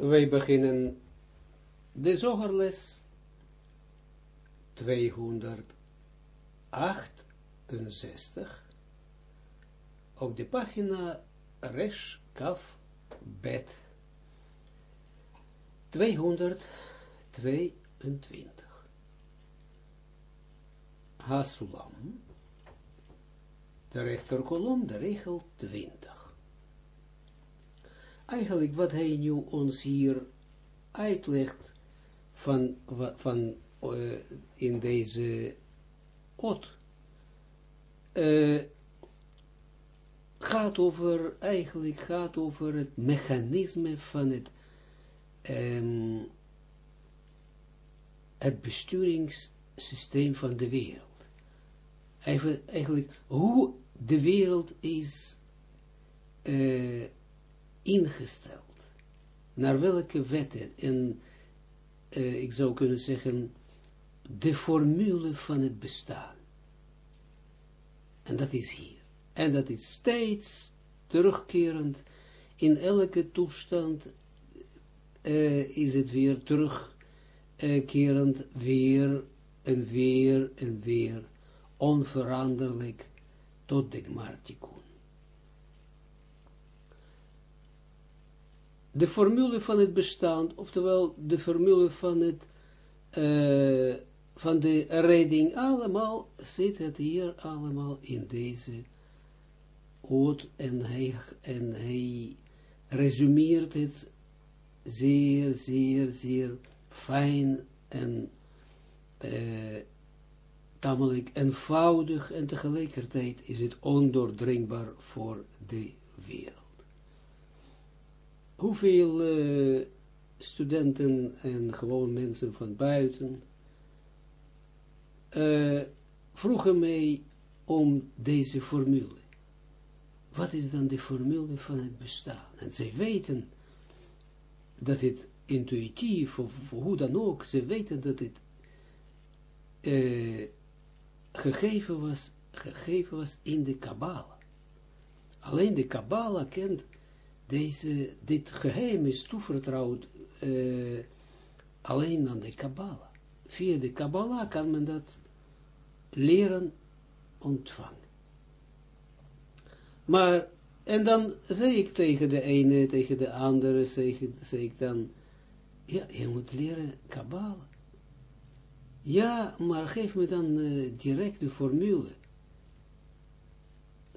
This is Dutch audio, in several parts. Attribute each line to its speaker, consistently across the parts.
Speaker 1: Wij beginnen de zogerles 268 op de pagina Resh Kaf Bet 222 Hasulam de rechterkolom, de regel 20 eigenlijk wat hij nu ons hier uitlegt van, van uh, in deze ot, uh, gaat over, eigenlijk gaat over het mechanisme van het, um, het besturingssysteem van de wereld. Eigenlijk, eigenlijk hoe de wereld is uh, ingesteld. Naar welke wetten en uh, ik zou kunnen zeggen de formule van het bestaan. En dat is hier. En dat is steeds terugkerend. In elke toestand uh, is het weer terugkerend, weer en weer en weer, onveranderlijk tot de. De formule van het bestaan, oftewel de formule van het, uh, van de redding, allemaal zit het hier allemaal in deze oot en hij, en hij resumeert het zeer, zeer, zeer fijn en uh, tamelijk eenvoudig en tegelijkertijd is het ondoordringbaar voor de wereld hoeveel uh, studenten en gewoon mensen van buiten uh, vroegen mij om deze formule. Wat is dan de formule van het bestaan? En zij weten dat het intuïtief, of hoe dan ook, ze weten dat het uh, gegeven, was, gegeven was in de Kabbalah. Alleen de Kabbalah kent deze, dit geheim is toevertrouwd uh, alleen aan de Kabbalah. Via de Kabbalah kan men dat leren ontvangen. Maar, en dan zeg ik tegen de ene, tegen de andere, zeg, ik dan, ja, je moet leren Kabbalah. Ja, maar geef me dan uh, direct de formule.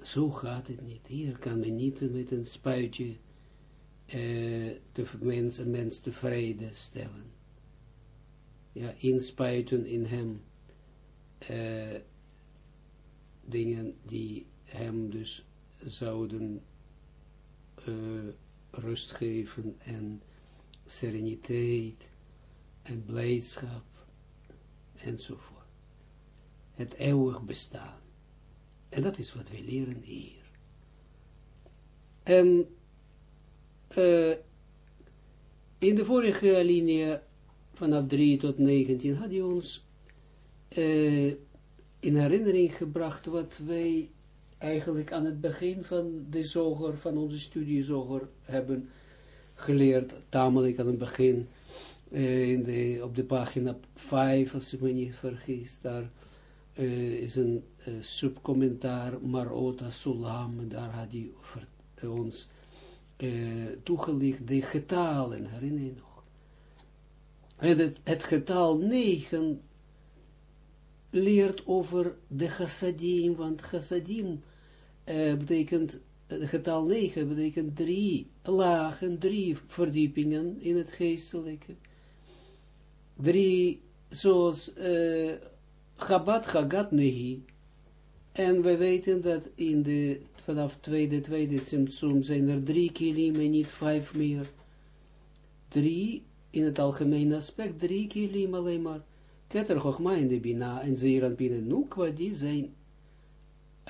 Speaker 1: Zo gaat het niet. Hier kan men niet met een spuitje de mens, een mens tevreden stellen. Ja, inspuiten in hem uh, dingen die hem dus zouden uh, rust geven en sereniteit en blijdschap enzovoort. Het eeuwig bestaan. En dat is wat we leren hier. En uh, in de vorige linie, vanaf 3 tot 19, had hij ons uh, in herinnering gebracht wat wij eigenlijk aan het begin van de zoger, van onze studie zoger, hebben geleerd, tamelijk aan het begin, uh, in de, op de pagina 5, als ik me niet vergis, daar uh, is een uh, subcommentaar, Marota Sulam, daar had hij uh, ons toegelicht de getalen, herinner je nog? En het, het getal 9 leert over de chassadim, want chassadim betekent, het getal 9 betekent drie lagen, drie verdiepingen in het geestelijke. Drie, zoals Chabad Chagat Nehi. En we weten dat in de, vanaf tweede, tweede Tsimtsum zijn er drie kilim en niet vijf meer. Drie, in het algemene aspect, drie kilim alleen maar. Keter in de Bina en Zeeran Bina Nukwa, die zijn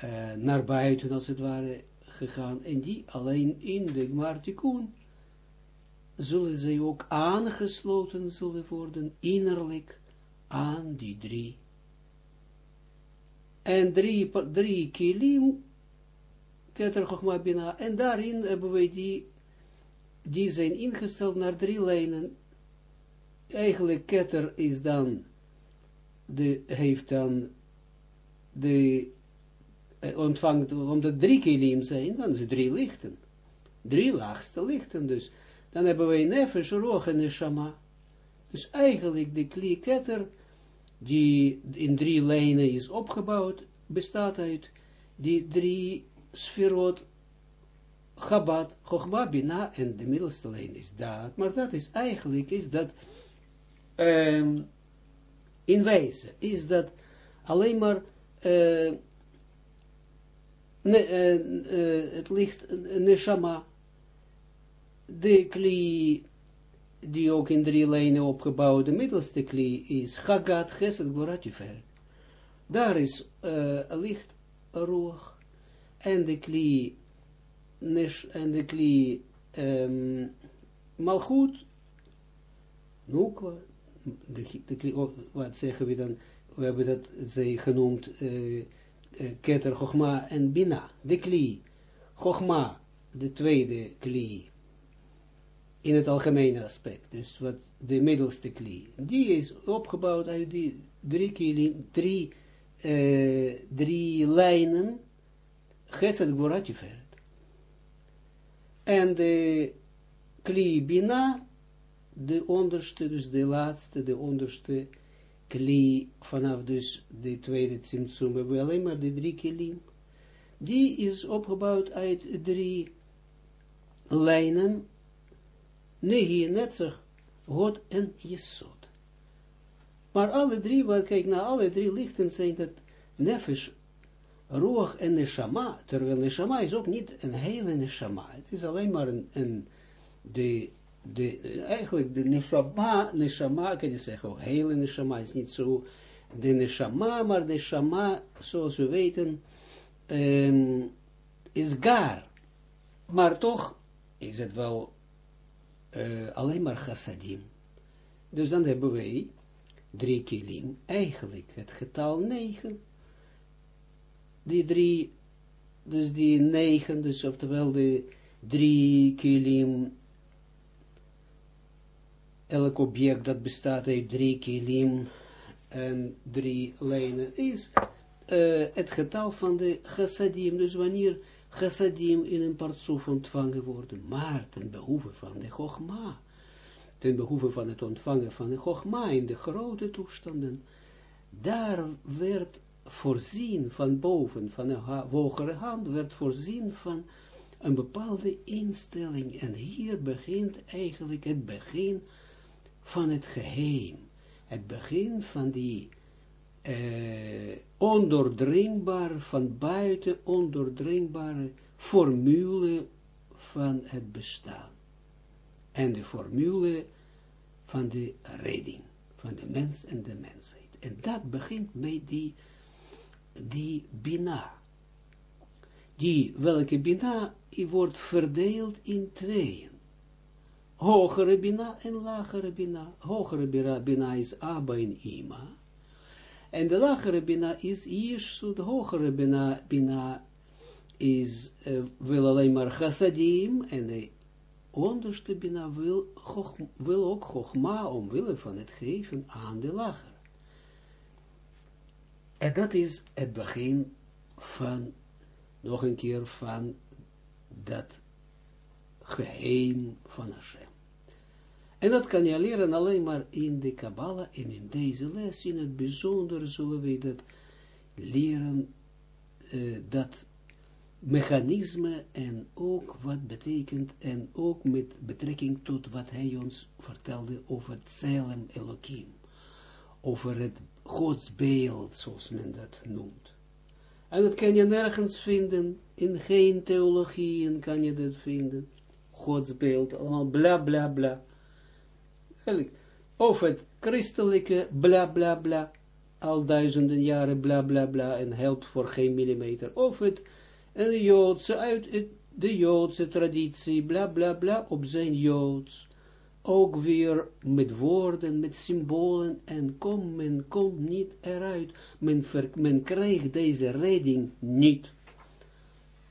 Speaker 1: uh, naar buiten als het ware gegaan. En die alleen in de Gmartikun zullen zij ook aangesloten zullen worden, innerlijk, aan die drie en drie, drie kilim, Keter Chochma Bina, en daarin hebben wij die die zijn ingesteld naar drie lijnen. Eigenlijk ketter is dan, de, heeft dan, de, eh, ontvangt, omdat drie kilim zijn, dan zijn drie lichten. Drie laagste lichten, dus. Dan hebben wij nefesh, roch en neshama. Dus eigenlijk de kli ketter, die in drie lijnen is opgebouwd, bestaat uit die drie sferot Chabad, Chochma, Bina en de middelste lijn is dat. Maar dat is eigenlijk, is dat um, in wijze, is dat alleen maar uh, het ligt neshama, de kli die ook in drie lijnen opgebouwd, de middelste kli is Chagat, Gesed, Goratifer. Daar is uh, licht roog en de kli Nesh en de kli um, Malchut, Nukwa, de, kli, oh, wat zeggen we dan, we hebben dat zij genoemd, uh, uh, Keter, Chogma en Bina, de kli, Chogma, de tweede kli, in het algemene aspect, dus wat de middelste kli, die is opgebouwd uit die drie kili, drie, uh, drie lijnen, Gesed Goratiferet. En de kli bina, de onderste, dus de laatste, de onderste kli, vanaf dus de tweede tsimtsum, hebben we alleen maar de drie kilim. Die is opgebouwd uit drie lijnen, Nehi, Netzach, God en Jesod. Maar alle drie, wat kijk naar alle drie lichten zijn dat nefesh Roog en Neshama, terwijl Neshama is ook niet een hele Neshama. Het is alleen maar een, een de, de, eigenlijk de Neshama, Neshama kan je zeggen, ook hele Neshama is niet zo, de Neshama, maar Neshama, zoals we weten, is gar. Maar toch is het wel uh, alleen maar chassadim. Dus dan hebben wij drie kilim, eigenlijk het getal negen, die drie, dus die negen, dus oftewel de drie kilim, elk object dat bestaat uit drie kilim en drie lijnen, is uh, het getal van de chassadim, dus wanneer chassadim in een partsoef ontvangen worden, maar ten behoeve van de chogma, ten behoeve van het ontvangen van de chogma in de grote toestanden, daar werd voorzien van boven, van een hogere hand, werd voorzien van een bepaalde instelling. En hier begint eigenlijk het begin van het geheim. Het begin van die uh, ondoordringbaar, van buiten ondoordringbare formule van het bestaan. En de formule van de redding, van de mens en de mensheid. En dat begint met die die bina. Die, welke bina, wordt verdeeld in tweeën. Hogere bina en lagere bina. Hogere bina is Abba en Ima. En de lagere bina is Yeshua, de hogere bina, is, uh, wil alleen maar chassadim, en de onderste bina wil, wil ook chogma, omwille van het geven aan de lager. En dat is het begin van, nog een keer, van dat geheim van Hashem. En dat kan je leren alleen maar in de Kabbalah en in deze les, in het bijzonder zullen we dat leren, uh, dat mechanisme en ook wat betekent, en ook met betrekking tot wat hij ons vertelde over Tselem Elohim, over het godsbeeld, zoals men dat noemt. En dat kan je nergens vinden, in geen theologieën kan je dat vinden. Godsbeeld, allemaal bla bla bla. Of het christelijke bla bla bla, al duizenden jaren bla bla bla, en helpt voor geen millimeter. Of het een Joodse, uit de Joodse traditie, bla bla bla, op zijn Joods ook weer met woorden, met symbolen, en kom, men komt niet eruit. Men, ver, men krijgt deze redding niet.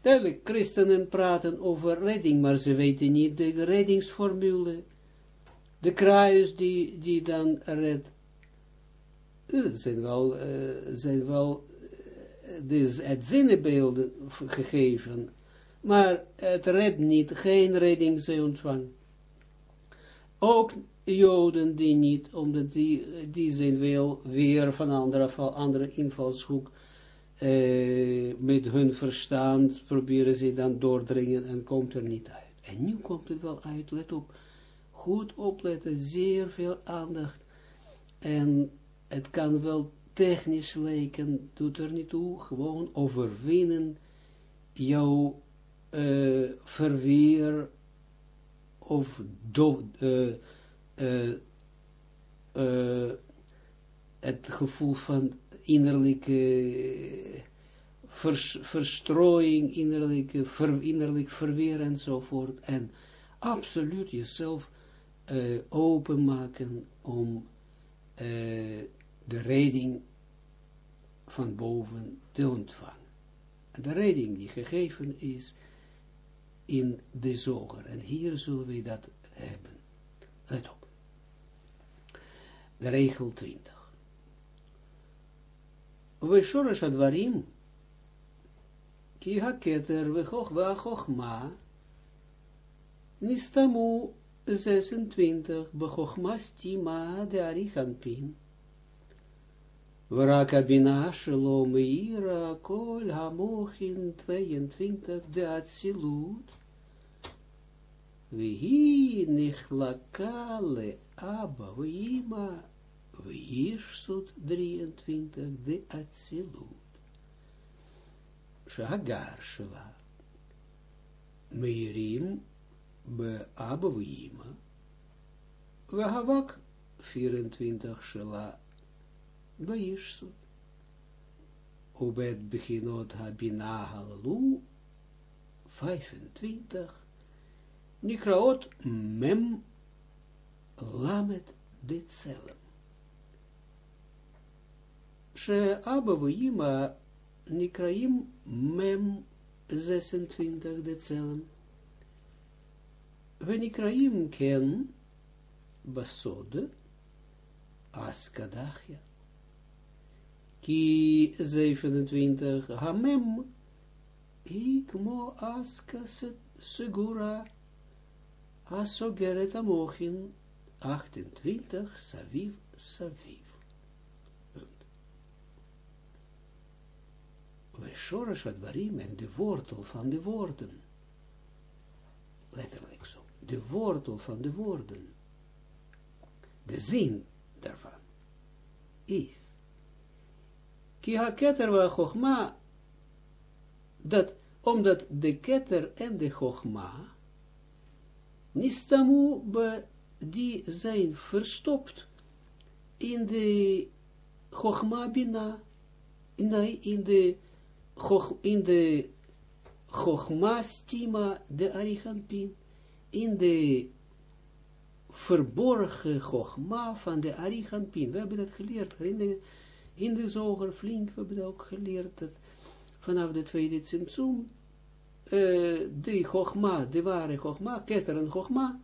Speaker 1: Duidelijk, christenen praten over redding, maar ze weten niet de reddingsformule. De kruis die, die dan redt. Zijn wel, uh, zijn wel dus het zinnenbeeld gegeven, maar het redt niet, geen redding ze ontvangen. Ook Joden die niet, omdat die, die zijn wel weer van andere, andere invalshoek, eh, met hun verstand proberen ze dan doordringen en komt er niet uit. En nu komt het wel uit, let op, goed opletten, zeer veel aandacht. En het kan wel technisch lijken, doet er niet toe, gewoon overwinnen jouw uh, verweer of uh, uh, het gevoel van innerlijke vers, verstrooiing, innerlijke, ver, innerlijk verweer enzovoort. En absoluut jezelf openmaken om de redding van boven te ontvangen. De redding die gegeven is in de zoger. En hier zullen we dat hebben. Let op. De regel 20. We shorosh advarim, ki haketer we chochma, nistamu 26, bechochma stima de arichanpin, Waraka bina shelo meira kol hamochin 22 de atzilut. Vihi nichlakale abba vima vishsut 23 de atzilut. Shagar. Meirim be abba vima. Vahavak 24 shela Baishsut. Ubed beginot habina halalu, 25, Nikraot mem lamet de tselem. She abba vima nikraim mem 26 de tselem. Venikraim ken basode askadachja. Ki 27, Hamem, Ikmo Aska Segura, Asogeret Amochin, 28, Saviv, Saviv. We Shorash Advarim en de wortel van de woorden. Letterlijk zo. De wortel van de woorden. De zin daarvan is Ki ha keter wa chogma, dat, omdat de keter en de chogma, nistamu, be, die zijn verstopt in de chogma bina, nee, in de, in de chogma stima de arichanpin, in de verborgen chogma van de arichanpin. We hebben dat geleerd, herinner in de zoger flink, we hebben ook geleerd dat vanaf de tweede Tsimtsum, uh, de Chogma, de ware Chogma, Keter en Chogma,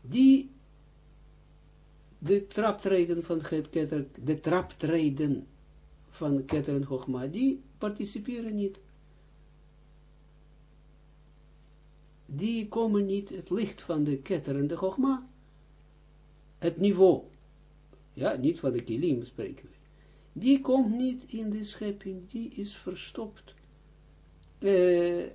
Speaker 1: die de traptreden van het Keter, de traptreden van Keter en Chogma, die participeren niet. Die komen niet, het licht van de Keter en de Chogma, het niveau, ja, niet van de Kilim spreken we die komt niet in de schepping, die is verstopt. We,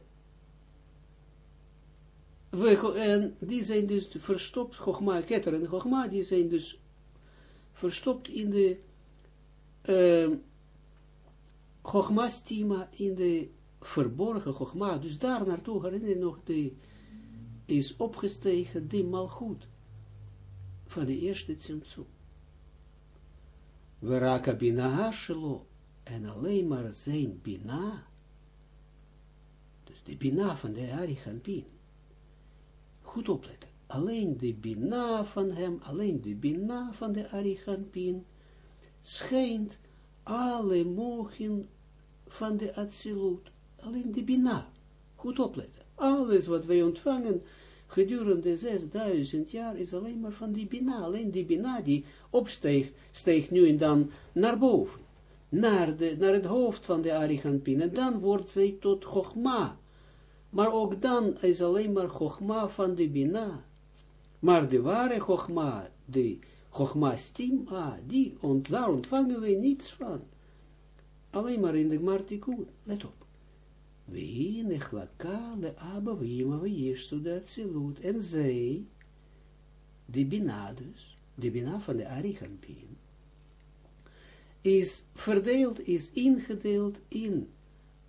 Speaker 1: en die zijn dus verstopt, Chogma, Keter en Chogma, die zijn dus verstopt in de uh, Chogma stima, in de verborgen Chogma. Dus daar naartoe herinner je nog, de, is opgestegen die malgoed van de eerste Tzimtzum. Veraka bina shelo, en alleen maar zijn bina, dus de bina van de Arichanpin, goed opletten, alleen de bina van hem, alleen de bina van de Arichanpin, schijnt alle mogen van de Atsilut, alleen de Bina. Goed opletten. Alles wat wij ontvangen gedurende 6000 jaar is alleen maar van die Bina. Alleen die Bina die opsteegt, steekt nu en dan naar boven. Naar, de, naar het hoofd van de Ariganpin. Dan wordt zij tot Chogma. Maar ook dan is alleen maar Chogma van de Bina. Maar de ware Chogma, de Chogma Stima, die ont, daar ontvangen wij niets van. Alleen maar in de Martikun. Let op. Vima vijeshtu de atzilut. En zij, de Bina dus, de Bina van de Ariganpin, is verdeeld, is ingedeeld in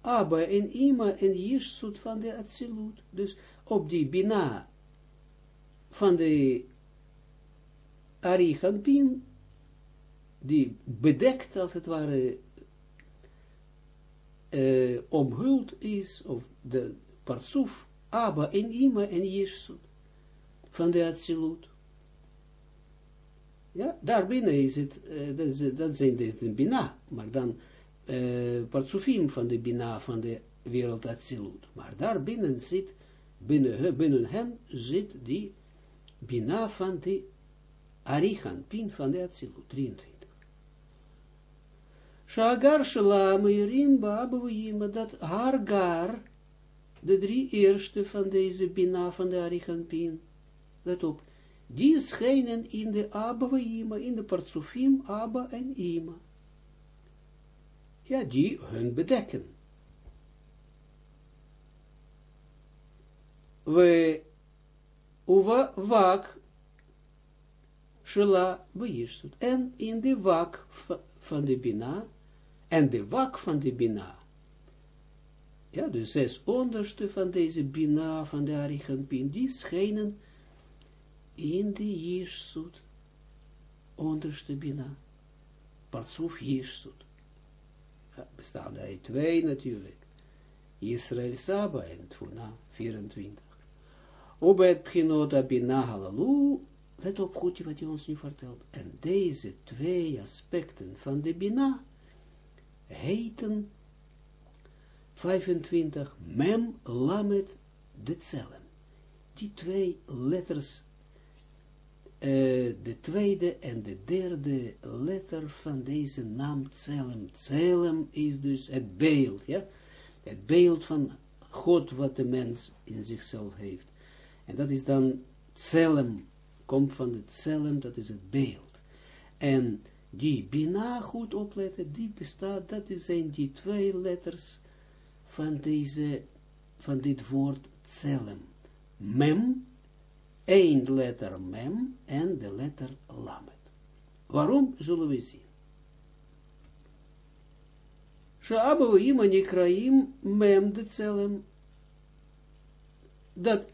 Speaker 1: Abba en Ima en Jirsut van de Atsilut. Dus op die Bina van de Ariganpin, die bedekt als het ware uh, omhuld is, of de partsoef, Abba en Ima en Jirsut van de Atsilut. Ja, daarbinnen is het, uh, dat, zijn dus de Bina, maar dan uh, van de Bina van de wereld Atsilut. Maar daarbinnen zit, binnen, hen zit die Bina van de Arichan, pin van de Atsilut, 23. Shagar Shela Meirim Babuim, dat haar gar, de drie eerste van deze Bina van de Arichan, pin, let op, die schijnen in de Abba Ima, in de Partsufim, Abba en Ima. Ja, die hun bedekken. We, uwa wak, shela beïrsut. En in de wak van de Bina, en de wak van de Bina. Ja, de zes onderste van deze Bina, van de Arichanpin, die schijnen in de Jirsut, onderste Bina, Partsuf Jirsut. Ja, bestaan uit twee natuurlijk. Israël Saba en Tfuna, 24. Op het Pchinota Bina Halalu, let op goed wat hij ons nu vertelt. En deze twee aspecten van de Bina heten 25 Mem Lamet de Cellen. Die twee letters uh, de tweede en de derde letter van deze naam Tselem. Tselem is dus het beeld, ja. Het beeld van God wat de mens in zichzelf heeft. En dat is dan Tselem, komt van het Tselem, dat is het beeld. En die Bina goed opletten, die bestaat, dat zijn die twee letters van deze, van dit woord Tselem. Mem, één letter mem en de letter lamet. Waarom zullen we zien? Ima nikraim mem de tselem. Dat,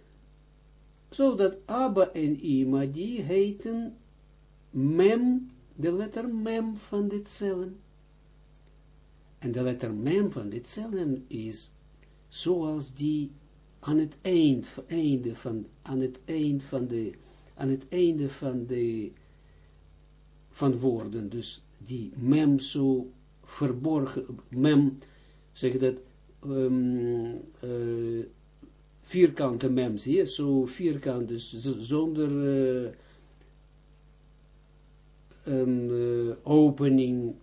Speaker 1: zodat Abba en Ima die heten mem, de letter mem van dit cellen. En de letter mem van dit cellen is zoals die aan het eind, einde van, aan het eind van de, aan het einde van de, van woorden, dus die mem zo verborgen, mem, zeg dat, um, uh, vierkante mem, zie je, zo vierkant, dus zonder uh, een uh, opening,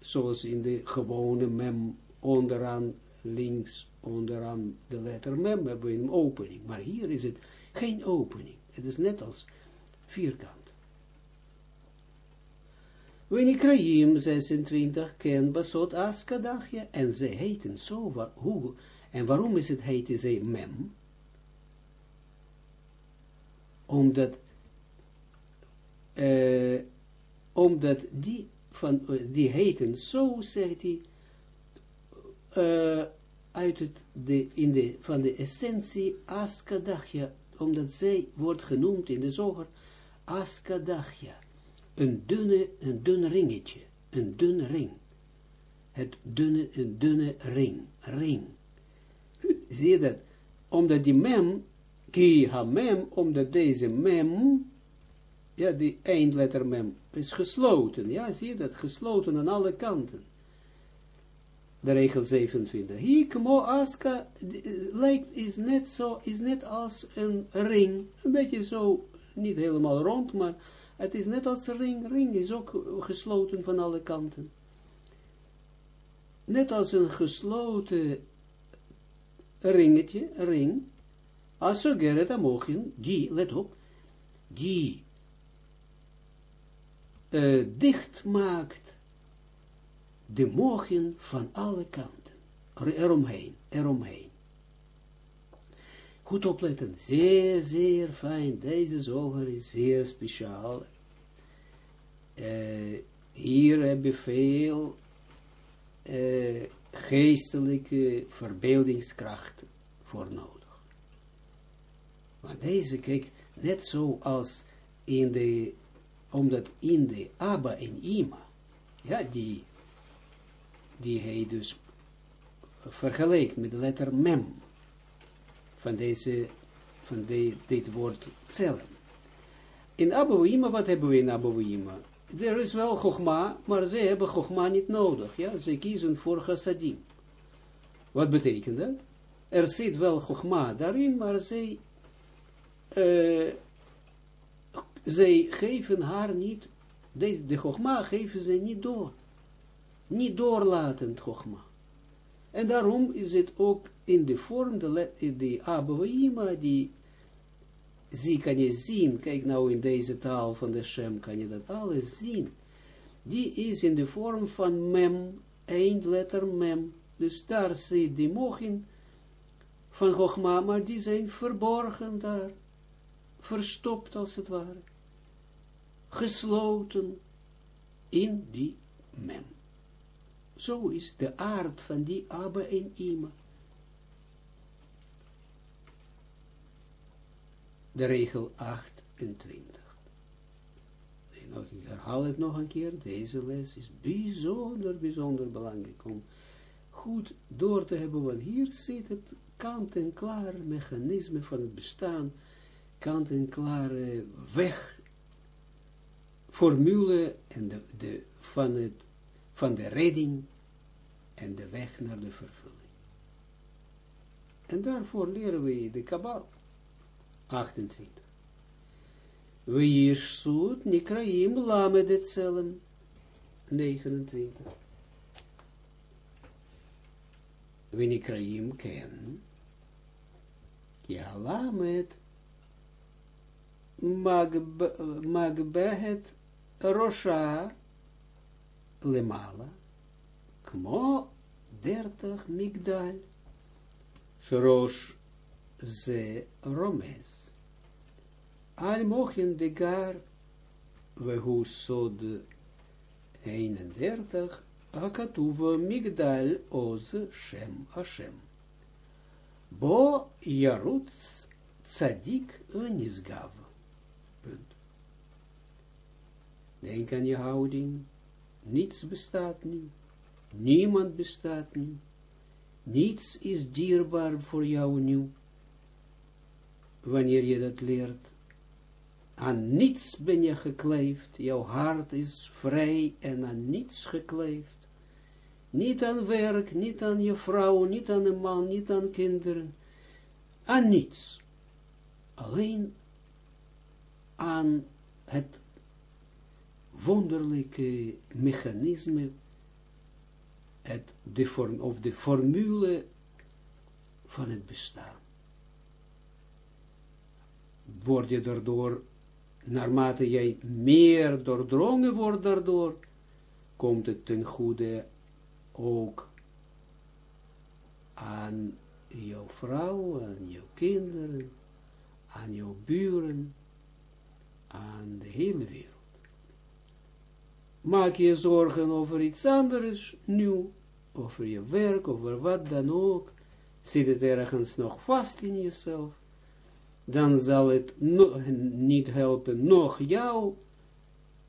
Speaker 1: zoals in de gewone mem onderaan links onderaan de letter mem hebben we een opening. Maar hier is het geen opening. Het is net als vierkant. Wenikraim 26 ken basot askadachja en ze heten zo, hoe, en waarom is het heten ze mem? Omdat, uh, omdat die, van, die heten zo, zegt hij, uh, uit het, de, in de, van de essentie Askadachja, omdat zij wordt genoemd in de zoger Askadachja, een dunne, een dun ringetje, een dun ring, het dunne, een dunne ring, ring. Zie je dat? Omdat die mem, ki ha mem, omdat deze mem, ja, die eindletter mem, is gesloten, ja, zie je dat? Gesloten aan alle kanten de regel 27. Hier, mo aska, lijkt, is net zo, is net als een ring, een beetje zo, niet helemaal rond, maar het is net als een ring, ring is ook gesloten van alle kanten. Net als een gesloten ringetje, ring, als zo Gerrit Amochin, die, let op, die uh, dicht maakt de mogen van alle kanten, eromheen, eromheen. Goed opletten, zeer, zeer fijn, deze zoger is zeer speciaal. Uh, hier heb je veel uh, geestelijke verbeeldingskracht voor nodig. Maar deze, kijk, net zoals in de, omdat in de Abba en Ima, ja, die, die hij dus vergelijkt met de letter Mem, van deze, van dit woord zelf. In Abba Ima, wat hebben we in Abba Ima? Er is wel Chogma, maar ze hebben Chogma niet nodig, ja, ze kiezen voor Chassadim. Wat betekent dat? Er zit wel Chogma daarin, maar zij zij geven haar niet, de, de Chogma geven ze niet door. Niet doorlatend Chogma. En daarom is het ook in de vorm, de, de Abouima, die zie kan je zien, kijk nou in deze taal van de Shem, kan je dat alles zien. Die is in de vorm van mem, eindletter mem. Dus daar zit die mogen van Chogma, maar die zijn verborgen daar verstopt als het ware, gesloten in die mem. Zo is de aard van die Abba en Ima. De regel 28. Ik herhaal het nog een keer, deze les is bijzonder, bijzonder belangrijk om goed door te hebben, want hier zit het kant-en-klaar mechanisme van het bestaan kant-en-klare weg, formule en de, de, van, het, van de redding en de weg naar de vervulling. En daarvoor leren we de Kabal. 28. We Yishsut Nikraim Lamed Etzelem. 29. We Nikraim ken. Ja, Lamed magbehet rosha lemala, kmo dertig migdal, shrosh ze romes. Al mochen de gar, wehu sod 31, hakatuva migdal oz shem Hashem. Bo yarut tzadik unisgav. Punt. Denk aan je houding. Niets bestaat nu. Niemand bestaat nu. Niets is dierbaar voor jou nu. Wanneer je dat leert. Aan niets ben je gekleefd. Jouw hart is vrij en aan niets gekleefd. Niet aan werk, niet aan je vrouw, niet aan een man, niet aan kinderen. Aan niets. Alleen aan het wonderlijke mechanisme, de vorm, of de formule van het bestaan. Word je daardoor, naarmate jij meer doordrongen wordt daardoor, komt het ten goede ook aan jouw vrouw, aan jouw kinderen, aan jouw buren, aan de hele wereld. Maak je zorgen over iets anders, nu, over je werk, over wat dan ook, zit het ergens nog vast in jezelf, dan zal het niet helpen, nog jou,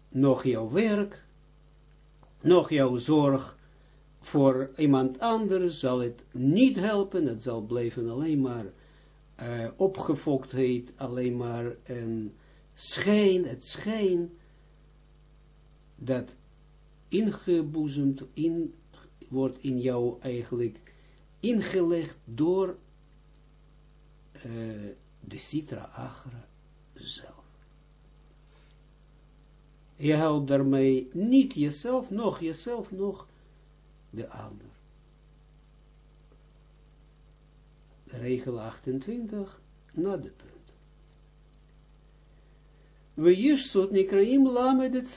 Speaker 1: nog jouw werk, nog jouw zorg voor iemand anders zal het niet helpen, het zal blijven alleen maar uh, opgefoktheid, alleen maar een schijn, het schijn, dat ingeboezemd, in, wordt in jou eigenlijk ingelegd door uh, de Sitra Achra zelf. Je houdt daarmee niet jezelf, nog jezelf, nog de ander. Regel 28, na de punt. We Jirsut Nikraim Lamed het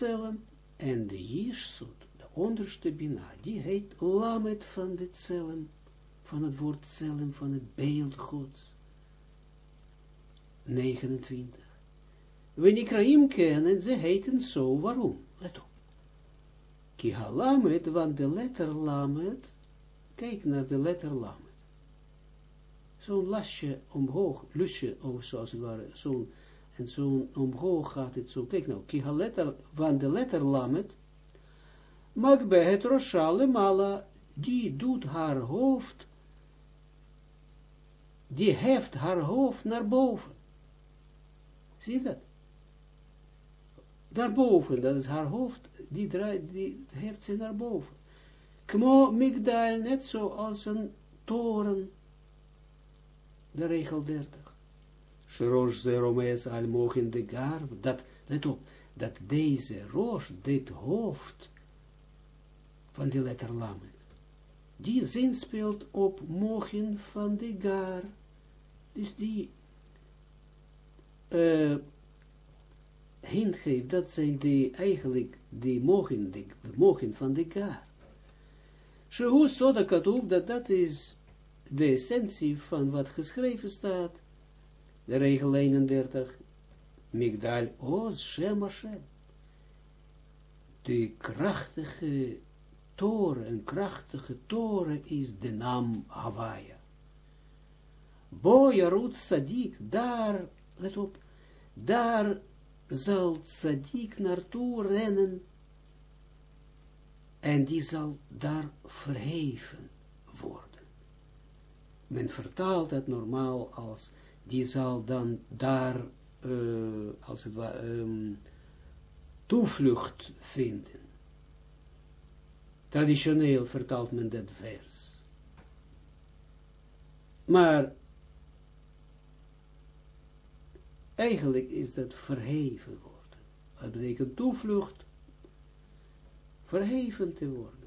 Speaker 1: En de Jirsut, de onderste Bina, die heet Lamed van de Tselem, van het woord Tselem, van het beeld Gods. 29. We Nikraim kennen, ze heten zo, waarom? Let op. Ki Lamed, want de letter Lamed, kijk naar de letter Lamed. Zo'n lasje omhoog, lusje, of zoals het ware, zo'n en zo omhoog gaat het zo. Kijk nou, letter, van de letter lamet, mag bij het mala, die doet haar hoofd, die heft haar hoofd naar boven. Zie je dat? Naar boven, dat is haar hoofd, die draait, die heft ze naar boven. Kmo migdal, net zoals een toren, de regel 30. Rosh ze romes al mogen de gar, dat, let op, dat deze roos, dit hoofd van de letter lamet, die zin speelt op mogen van de gar, dus die uh, hint geeft, dat zijn de, eigenlijk de mogen, de, de van de gar. Shehu Soda Katoef, dat dat is de essentie van wat geschreven staat, de regel 31, Migdal Oz Shem Hashem. De krachtige toren, een krachtige toren is de naam Hawaii. Bo Yarut Sadik, daar, let op, daar zal Sadik naartoe rennen en die zal daar verheven worden. Men vertaalt het normaal als die zal dan daar, uh, als het ware, um, toevlucht vinden. Traditioneel vertaalt men dat vers. Maar eigenlijk is dat verheven worden. Dat betekent toevlucht, verheven te worden.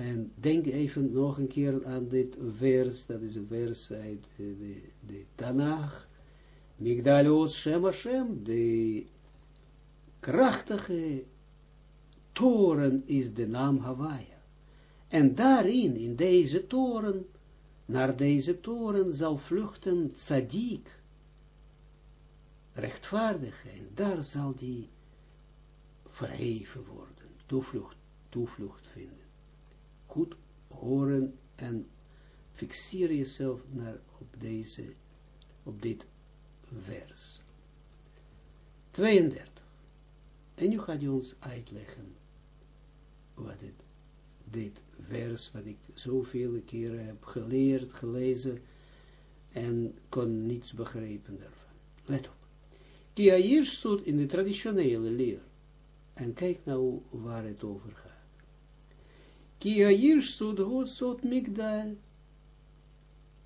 Speaker 1: En denk even nog een keer aan dit vers, dat is een vers uit de, de, de Tanach. Migdalot Shem Hashem, de krachtige toren is de naam Hawaii. En daarin, in deze toren, naar deze toren zal vluchten tzaddik, rechtvaardig, en daar zal die verheven worden, toevlucht, toevlucht vinden goed horen en fixeer jezelf naar op deze, op dit vers. 32. En nu gaat hij ons uitleggen wat dit vers, wat ik zoveel keren heb geleerd, gelezen, en kon niets begrijpen daarvan. Let op. Die stond in de traditionele leer. En kijk nou waar het over gaat. Ki Sud Sot Migdal.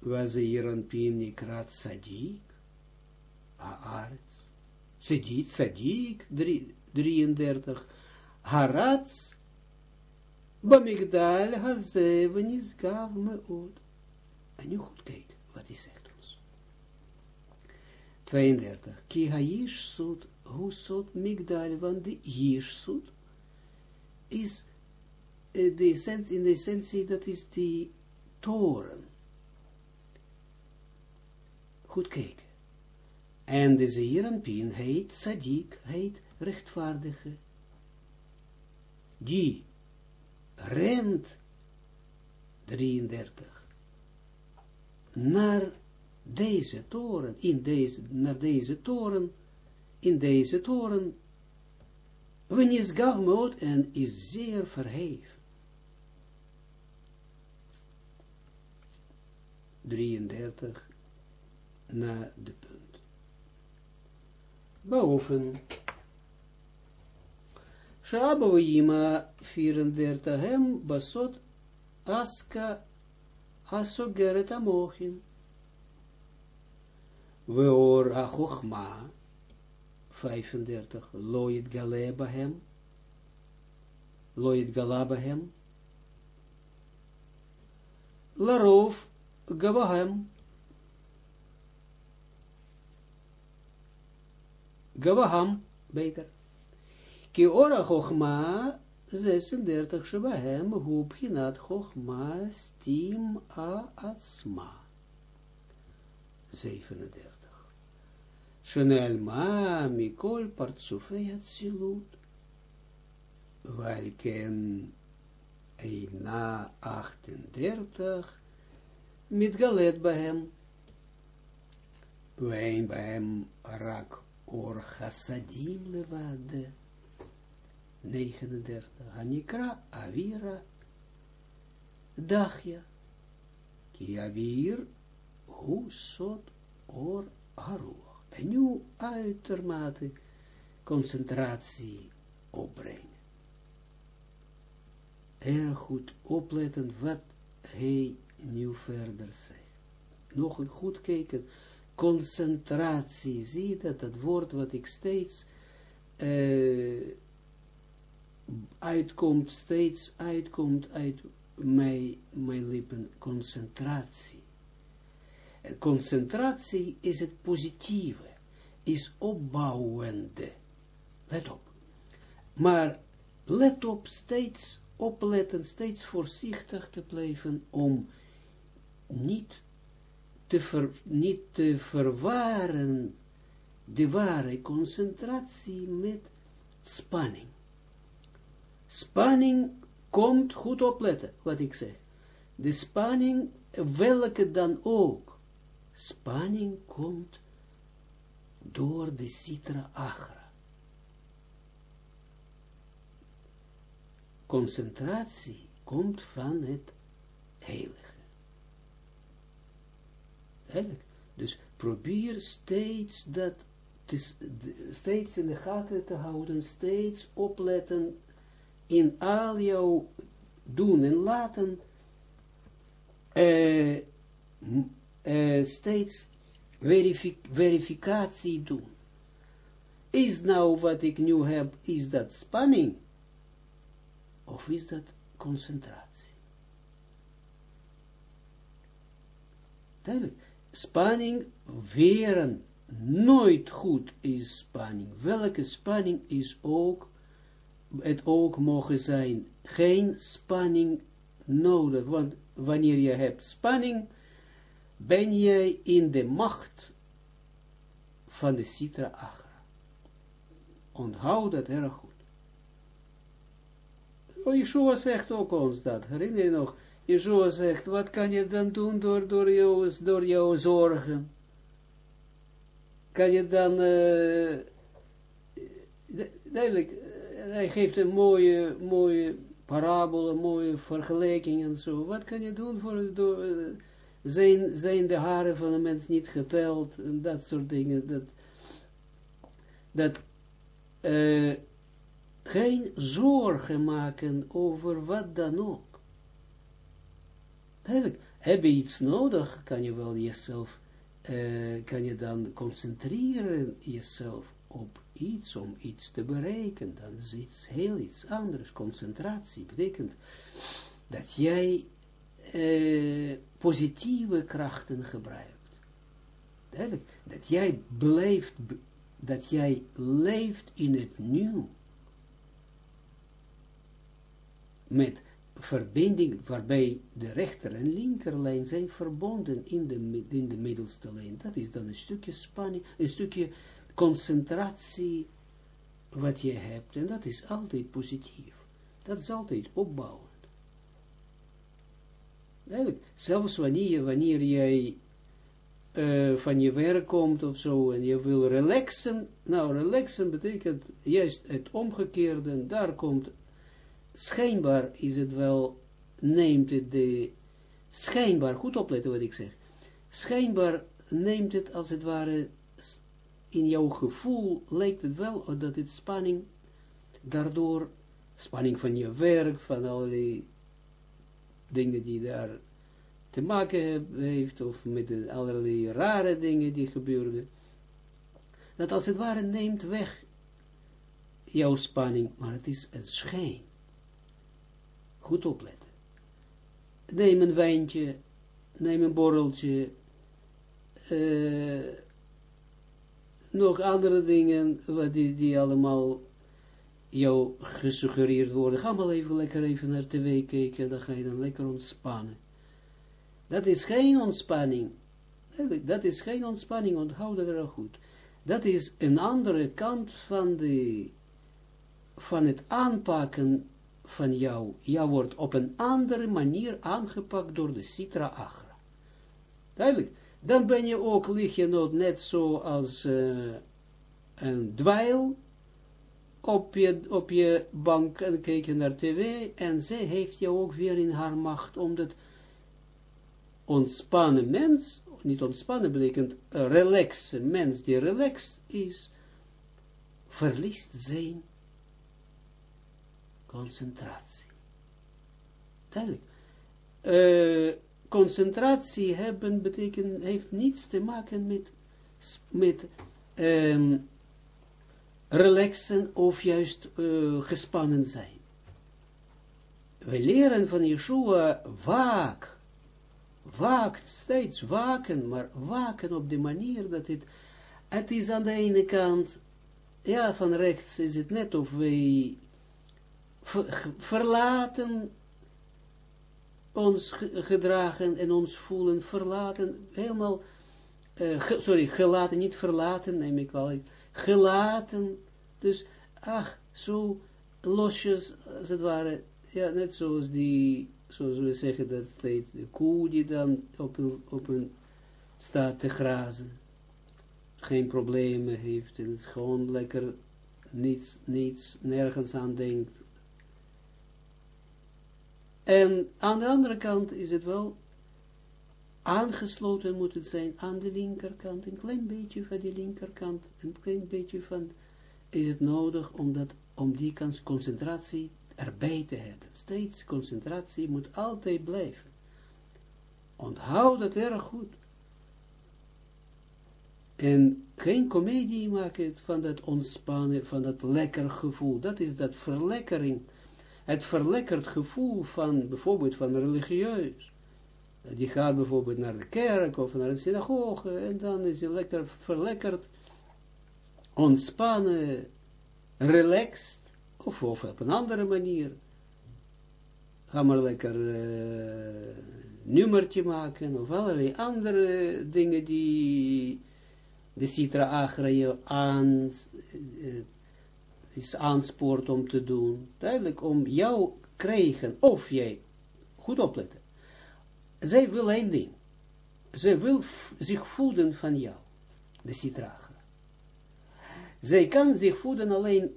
Speaker 1: Wazeir Pin Ikrat Sadik. Haaretz. Sadik, Sadik, 33. Haratz. Bamigdal Hazev Nizgav Meod. En nu goed kijken wat hij zegt ons. 32. Ki Haish Sud, Hu Migdal, want de Yish Sud is de essentie, in de essentie, dat is die toren. Goed kijken. En de Zeeranpien heet Sadiq, heet rechtvaardige. Die rent 33 naar deze toren, in deze, naar deze toren, in deze toren, is Gavmoot en is zeer verheven. 33 na de punt. Boven Shaboima 34, hem basot aska asogeret amochin. Weor ha 35, loit galeba hem, loit galaba hem, larov gavahem, gavaham, beter. Ki ora chochma 36 shebahem hu pchinat chochma stim a atzma. 37. Shenel ma mikol partsufei atzilut. Welken eina 38 mitgalet bahem. Wein bahem rak or chassadim levade. 39. Hanikra avira dachja. Ki avir hu sot or haruach. En nu uitermate concentratie opbrengen. Erg goed opletten wat hij nu verder zegt. Nog goed kijken. Concentratie. Zie je dat, dat woord wat ik steeds uh, uitkomt, steeds uitkomt uit mijn, mijn lippen, concentratie. En concentratie is het positieve, is opbouwende. Let op. Maar let op, steeds opletten, steeds voorzichtig te blijven om niet te, ver, niet te verwaren de ware concentratie met spanning. Spanning komt, goed opletten wat ik zeg. De spanning, welke dan ook, spanning komt door de citra agra. Concentratie komt van het heilige. Dus probeer steeds dat, steeds in de gaten te houden, steeds opletten in al jouw doen en laten, uh, uh, steeds verific verificatie doen. Is nou wat ik nu heb, is dat spanning? Of is dat concentratie? Duidelijk. Spanning, weren, nooit goed is spanning. Welke spanning is ook het ook mogen zijn, geen spanning nodig, want wanneer je hebt spanning, ben je in de macht van de Sitra Agra. Onthoud dat erg goed. Yeshua zegt ook ons dat, herinner je nog, Yeshua zegt, wat kan je dan doen door, door, jou, door jouw zorgen? Kan je dan, uh, hij geeft een mooie, mooie parabel, een mooie vergelijking en zo. Wat kan je doen voor, door, zijn, zijn de haren van een mens niet geteld, en dat soort dingen, dat, dat geen zorgen maken over wat dan ook. Eigenlijk, heb je iets nodig, kan je wel jezelf, uh, kan je dan concentreren jezelf op iets om iets te bereiken, dan is iets heel iets anders. Concentratie betekent dat jij eh, positieve krachten gebruikt. Duidelijk, dat jij blijft, dat jij leeft in het nieuw. Met verbinding waarbij de rechter en linkerlijn zijn verbonden in de, in de middelste lijn. Dat is dan een stukje spanning, een stukje concentratie wat je hebt. En dat is altijd positief. Dat is altijd opbouwend. Eigenlijk, zelfs wanneer, wanneer jij uh, van je werk komt of zo en je wil relaxen. Nou, relaxen betekent juist het omgekeerde. Daar komt, schijnbaar is het wel, neemt het de, schijnbaar, goed opletten wat ik zeg. Schijnbaar neemt het als het ware in jouw gevoel lijkt het wel dat het spanning daardoor spanning van je werk, van allerlei dingen die daar te maken heeft, of met allerlei rare dingen die gebeuren, dat als het ware neemt weg jouw spanning, maar het is een schijn. Goed opletten. Neem een wijntje, neem een borreltje, uh, nog andere dingen, wat die, die allemaal jou gesuggereerd worden. Ga maar even lekker even naar tv kijken, dan ga je dan lekker ontspannen. Dat is geen ontspanning. Dat is geen ontspanning, onthoud dat er goed. Dat is een andere kant van, de, van het aanpakken van jou. Jou wordt op een andere manier aangepakt door de Sitra Agra. Duidelijk. Dan ben je ook, lig je net zo als uh, een dweil op je, op je bank en kijk je naar tv en zij heeft je ook weer in haar macht, omdat ontspannen mens, niet ontspannen betekent een relaxe mens die relaxed is, verliest zijn concentratie. Duidelijk. Uh, concentratie hebben betekent, heeft niets te maken met, met um, relaxen of juist uh, gespannen zijn. We leren van Yeshua waak, waakt steeds waken, maar waken op de manier dat het, het is aan de ene kant, ja, van rechts is het net of wij verlaten ons gedragen en ons voelen, verlaten, helemaal, uh, sorry, gelaten, niet verlaten, neem ik wel, gelaten, dus, ach, zo losjes, als het ware, ja, net zoals die, zoals we zeggen, dat steeds de koe die dan op een, op een staat te grazen, geen problemen heeft, en het gewoon lekker niets, niets, nergens aan denkt, en aan de andere kant is het wel aangesloten moet het zijn aan de linkerkant, een klein beetje van die linkerkant, een klein beetje van, is het nodig om, dat, om die concentratie erbij te hebben. Steeds concentratie moet altijd blijven. Onthoud dat erg goed. En geen komedie maken van dat ontspannen, van dat lekker gevoel. Dat is dat verlekkering het verlekkerd gevoel van, bijvoorbeeld van religieus. Die gaat bijvoorbeeld naar de kerk of naar de synagoge en dan is hij lekker verlekkerd, ontspannen, relaxed, of, op een andere manier. Ga maar lekker uh, nummertje maken of allerlei andere dingen die de Citra Agra je aan, is aanspoort om te doen. Duidelijk, om jou krijgen, of jij, goed opletten. Zij wil één ding. Zij wil zich voeden van jou, de citraga. Zij kan zich voeden alleen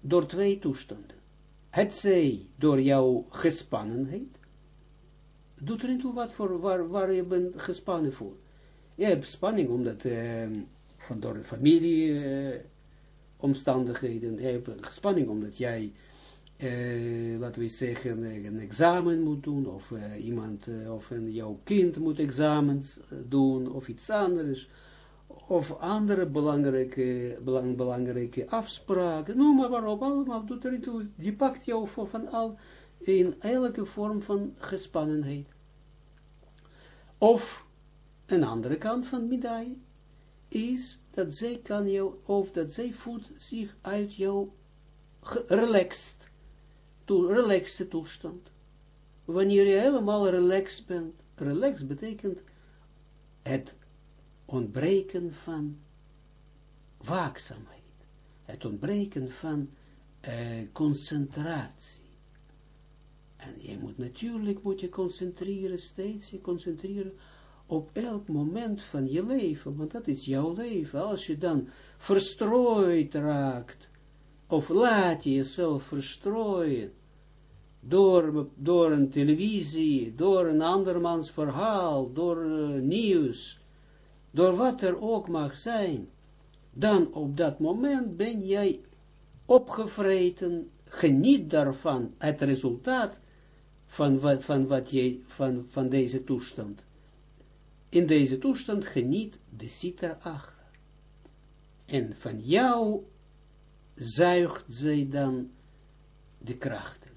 Speaker 1: door twee toestanden. Het zij door jouw gespannenheid, doet er niet toe wat voor, waar, waar je bent gespannen voor. Je hebt spanning omdat, uh, van door de familie, uh, omstandigheden, hebt spanning omdat jij, eh, laten we zeggen, een examen moet doen, of uh, iemand, uh, of een, jouw kind moet examens doen, of iets anders, of andere belangrijke, belang, belangrijke afspraken, noem maar waarop, allemaal doet er toe, die pakt jou voor van al, in elke vorm van gespannenheid. Of, een andere kant van medaille, is dat zij kan jou, of dat zij voelt zich uit jouw relaxed, to, relaxed toestand. Wanneer je helemaal relaxed bent, relaxed betekent het ontbreken van waakzaamheid, het ontbreken van uh, concentratie. En je moet natuurlijk, moet je concentreren, steeds je concentreren op elk moment van je leven, want dat is jouw leven. Als je dan verstrooid raakt, of laat je jezelf verstrooien, door, door een televisie, door een andermans verhaal, door uh, nieuws, door wat er ook mag zijn, dan op dat moment ben jij opgevreten, geniet daarvan, het resultaat van van wat jij, van, van deze toestand. In deze toestand geniet de sitra achter. En van jou zuigt zij dan de krachten.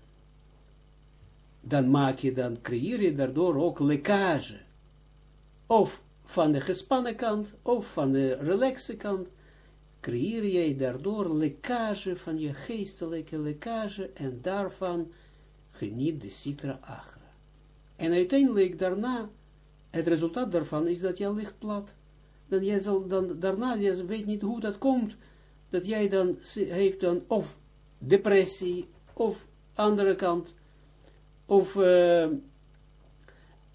Speaker 1: Dan maak je, dan creëer je daardoor ook lekkage. Of van de gespannen kant, of van de relaxe kant, creëer je daardoor lekkage van je geestelijke lekkage, en daarvan geniet de citra agra. En uiteindelijk daarna, het resultaat daarvan is dat jij ligt plat. Dan jij zal dan, daarna, weet niet hoe dat komt, dat jij dan, heeft dan, of depressie, of andere kant, of uh,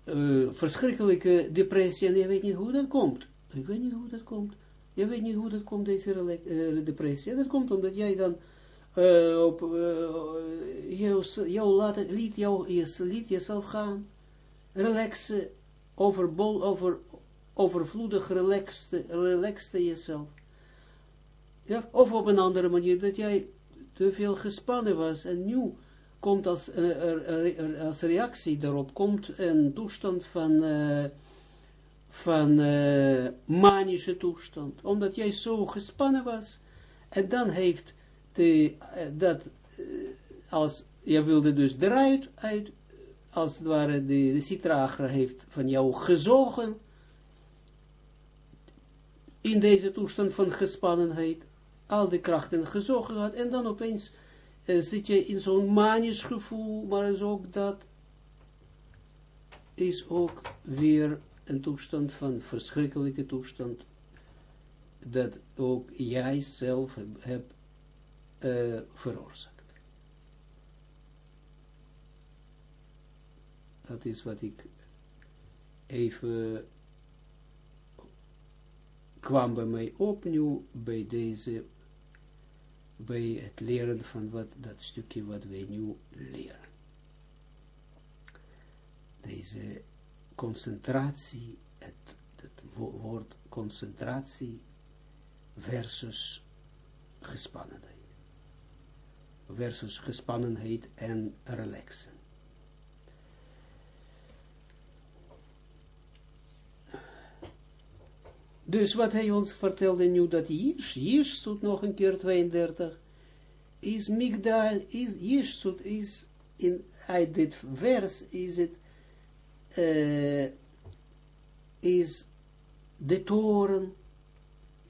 Speaker 1: uh, verschrikkelijke depressie, en je weet niet hoe dat komt. Ik weet niet hoe dat komt. Je weet niet hoe dat komt, deze uh, depressie. Dat komt omdat jij dan op, jou, jou laten, liet, jou, liet jezelf gaan, relaxen, overbol, over, overvloedig relaxte, jezelf. Ja, of op een andere manier, dat jij te veel gespannen was en nu komt als, er, als reactie daarop, komt een toestand van, uh, van uh, manische toestand, omdat jij zo gespannen was, en dan heeft de, dat, als, je wilde dus eruit, uit, als het ware, de, de heeft van jou gezogen, in deze toestand van gespannenheid, al de krachten gezogen had, en dan opeens uh, zit je in zo'n manisch gevoel, maar is ook dat, is ook weer een toestand van verschrikkelijke toestand, dat ook jij zelf hebt heb, uh, veroorzaakt. Dat is wat ik even kwam bij mij opnieuw bij deze bij het leren van wat, dat stukje wat wij nu leren. Deze concentratie, het, het woord concentratie versus gespannenheid. Versus gespannenheid en relaxen. Dus wat hij ons vertelde nu, dat Jish, Jish nog een keer 32, is Migdal, is Jish is, in, uit dit vers is het, uh, is de toren,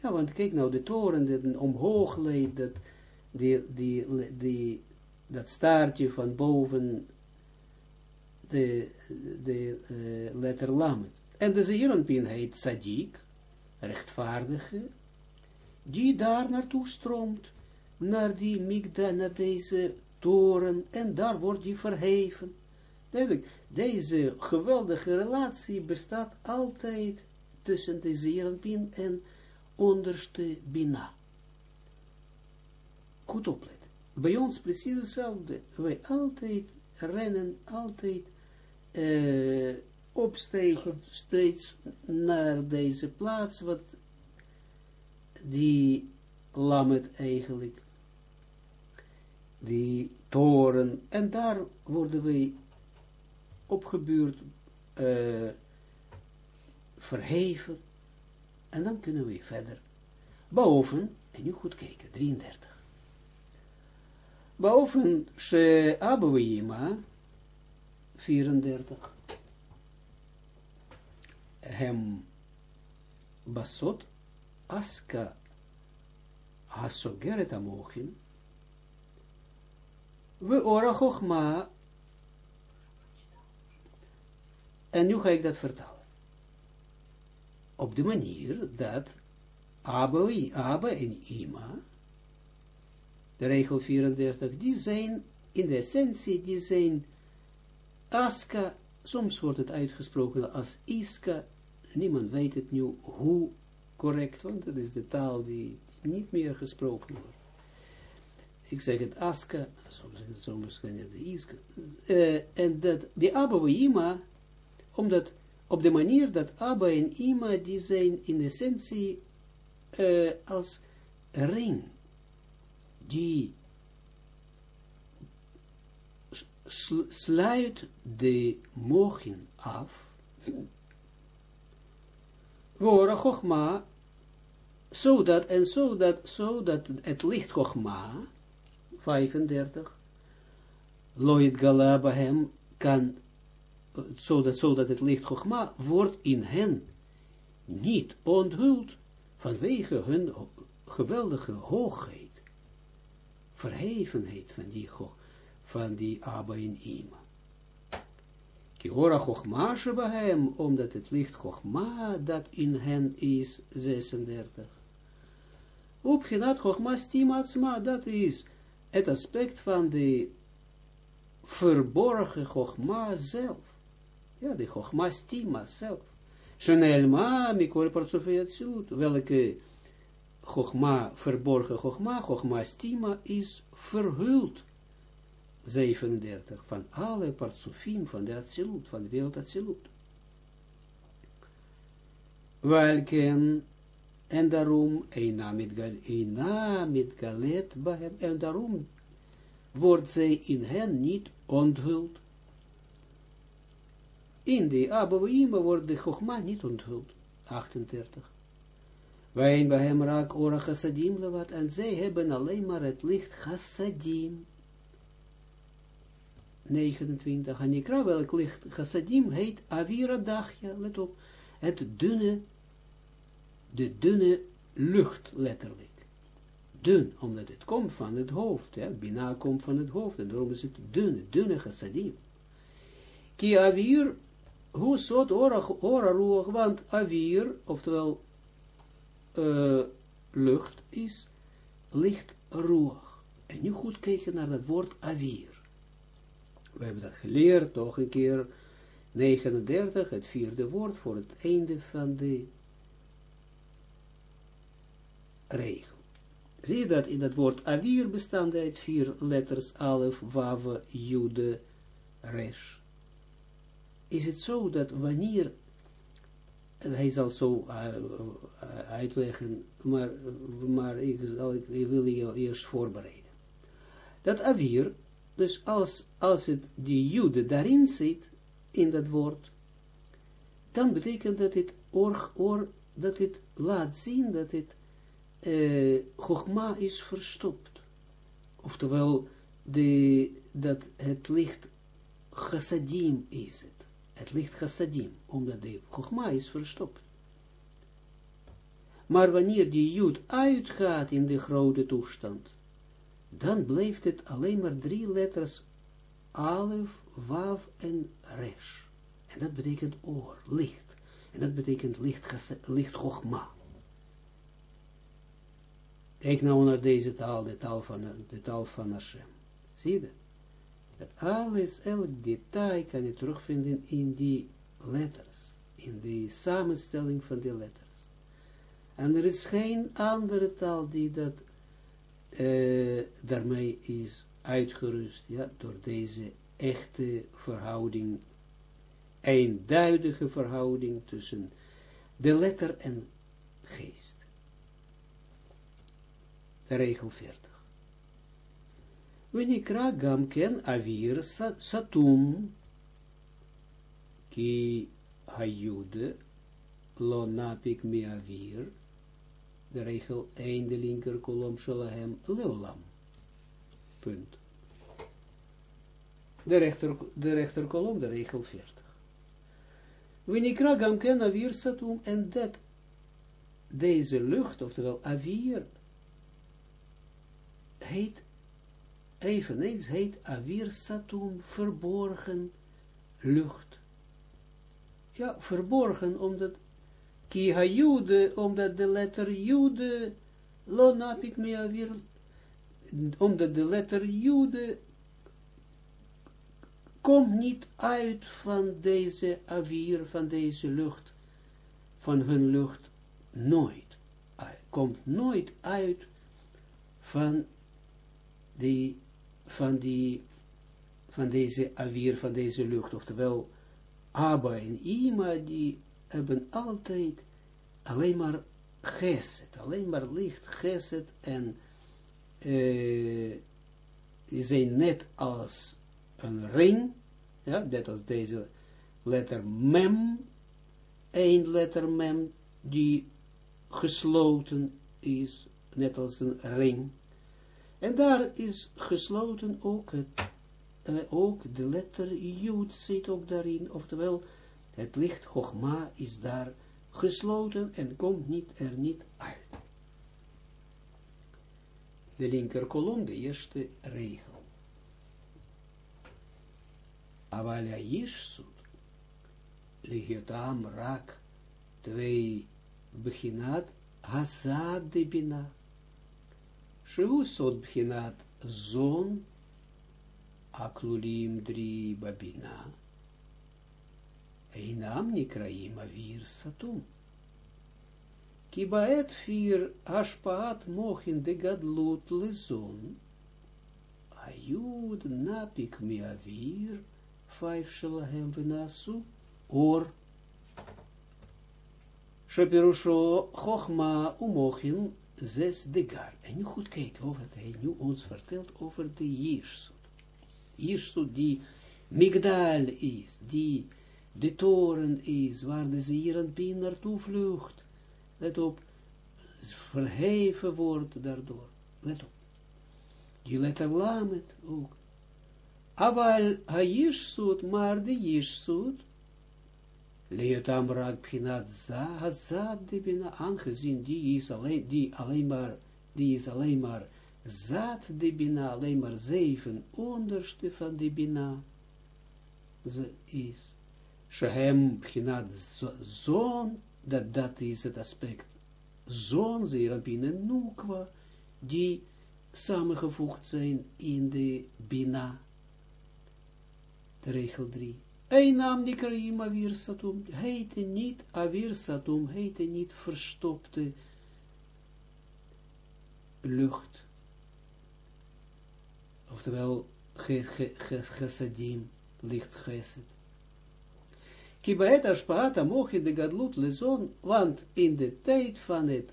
Speaker 1: ja, want kijk nou, de toren, dat omhoog leidt, dat, die, die, die, dat staartje van boven de, de uh, letter Lamet. En de Zeeranpin heet Sadiq, rechtvaardige, die daar naartoe stroomt, naar die migda, naar deze toren, en daar wordt die verheven. Duidelijk, deze geweldige relatie bestaat altijd tussen de zeerenpin en onderste bina. Goed opletten. Bij ons precies hetzelfde. Wij altijd rennen, altijd uh, opstegen steeds naar deze plaats, wat die lamet eigenlijk, die toren, en daar worden wij opgebuurd, uh, verheven, en dan kunnen we verder. Boven, en nu goed kijken, 33. Boven, She Abouima, 34 hem basot aska hasogeret amochin we ora chochma en nu ga ik dat vertalen. Op de manier dat Abba, en Ima de regel 34 die zijn in de essentie die zijn aska soms wordt het uitgesproken als iska niemand weet het nu hoe correct, want dat is de taal die, niet meer gesproken wordt. Ik zeg het aska, soms zeg het soms de iska. Uh, en dat, de Abba Ima, omdat op de manier dat Abba en Ima, die zijn in essentie uh, als ring, die sluit de mochin af, Wora Chogma, zodat, en zodat, zodat het licht Chogma, 35, Loit Galaba hem kan, zodat, zodat het licht Chogma wordt in hen niet onthuld vanwege hun geweldige hoogheid, verhevenheid van die, van die Abba in Ima. Kiora Chochma Shebahem, omdat het licht Chochma dat in hen is 36. Opgenat Chochma Stimatsma, dat is het aspect van de verborgen Chochma zelf. Ja, de Chochma Stima zelf. Shenelma Mikol Parsofeat welke Chochma, verborgen Chochma, Chochma Stima is verhuld 37, van alle partsofim van de Atsilut, van de wereld Atsilut. Welken, en daarom, eina galet hem, en daarom wordt zij in hen niet onthuld. In de Abouima wordt de Chogma niet onthuld. 38. Wij bij hem raak ora chassadim lewat, en zij hebben alleen maar het licht chassadim. 29, Hanikra, welk licht chassadim heet Avira Dachja, let op, het dunne, de dunne lucht, letterlijk. Dun, omdat het komt van het hoofd, ja, Bina komt van het hoofd, en daarom is het dunne, dunne chassadim. Ki Avir, hoe soort ora roeg, want Avir, oftewel, uh, lucht, is licht roeg. En nu goed kijken naar dat woord Avir we hebben dat geleerd, toch een keer 39, het vierde woord voor het einde van de regel. Zie je dat in dat woord avir bestaande uit vier letters, alef, wave, jude, resh. Is het zo dat wanneer, hij zal zo uh, uitleggen, maar, maar ik, zal, ik wil je eerst voorbereiden. Dat avir dus als, als het die jude daarin zit, in dat woord, dan betekent dat het or, or dat het laat zien dat het uh, Chogma is verstopt. Oftewel, de, dat het licht chassadim is het. Het licht chassadim, omdat de Chogma is verstopt. Maar wanneer die Jud uitgaat in de grote toestand, dan blijft het alleen maar drie letters, alef, waf en resh. En dat betekent oor, licht. En dat betekent licht, licht chogma. Kijk nou naar deze taal, de taal van, de taal van Hashem. Zie je dat? Dat alles, elk detail kan je terugvinden in die letters. In die samenstelling van die letters. En er is geen andere taal die dat uh, daarmee is uitgerust, ja, door deze echte verhouding, eenduidige verhouding tussen de letter en geest. Regel 40. Wenikra gamken avir satum, ki hayude lo napik avir, de regel 1, de linker kolom, shalahem, leolam. Punt. De rechter, de rechter kolom, de regel 40. Winikra gamken avir satum, en dat deze lucht, oftewel avir, heet, eveneens heet avir satum, verborgen lucht. Ja, verborgen, omdat Ki ha omdat de letter jude, lo napik omdat de letter jude komt niet uit van deze avir, van deze lucht, van hun lucht, nooit. Komt nooit uit van die, van die, van deze avir, van deze lucht, oftewel Abba en Ima, die hebben altijd alleen maar geset, alleen maar licht, geset en uh, zijn net als een ring, ja, net als deze letter mem, een letter mem, die gesloten is, net als een ring. En daar is gesloten ook, het, uh, ook de letter Jud zit ook daarin, oftewel het licht Chogma is daar gesloten en komt niet, er niet uit. De linker kolom, de eerste regel. Avalia Yishsut, Ligiotam Rak, twee beginat, Hazad de Bina. Shehu Sot beginat Zon, Aklulim drie Babina. Einam Nikraim Avir Satum. Kibaet vier Ashpaat mochin de gadlut lezon. Ayud napik mi avir, vijf shalahem venasu, or. Shapirusho chochma umochin zes degar. En nu goed kijken wat hij nu ons vertelt over de Jirsut. Jirsut die Migdal is, die de toren is, waar de Zeeranpien naartoe vlucht. Let op, verheven wordt daardoor. Let op. Die letter lamet ook. Aval ha-yishsut, maar de yishsut, leotam raak pchinat za, de bina, aangezien die is alleen, die alleen maar, die is alleen maar zat de bina, alleen maar zeven onderste van de bina, ze is Shehem Pchinat Zon, dat dat is het aspect Zon, Zerabin en Nukwa, die samengevoegd zijn in de Bina. De regel 3. Een naam die Karim Avir Satum, heette niet Avir Satum, heette niet verstopte lucht. Oftewel, Gesadim, licht Geset. Kibaet ashpaat de gadlut lezon, want in de tijd van het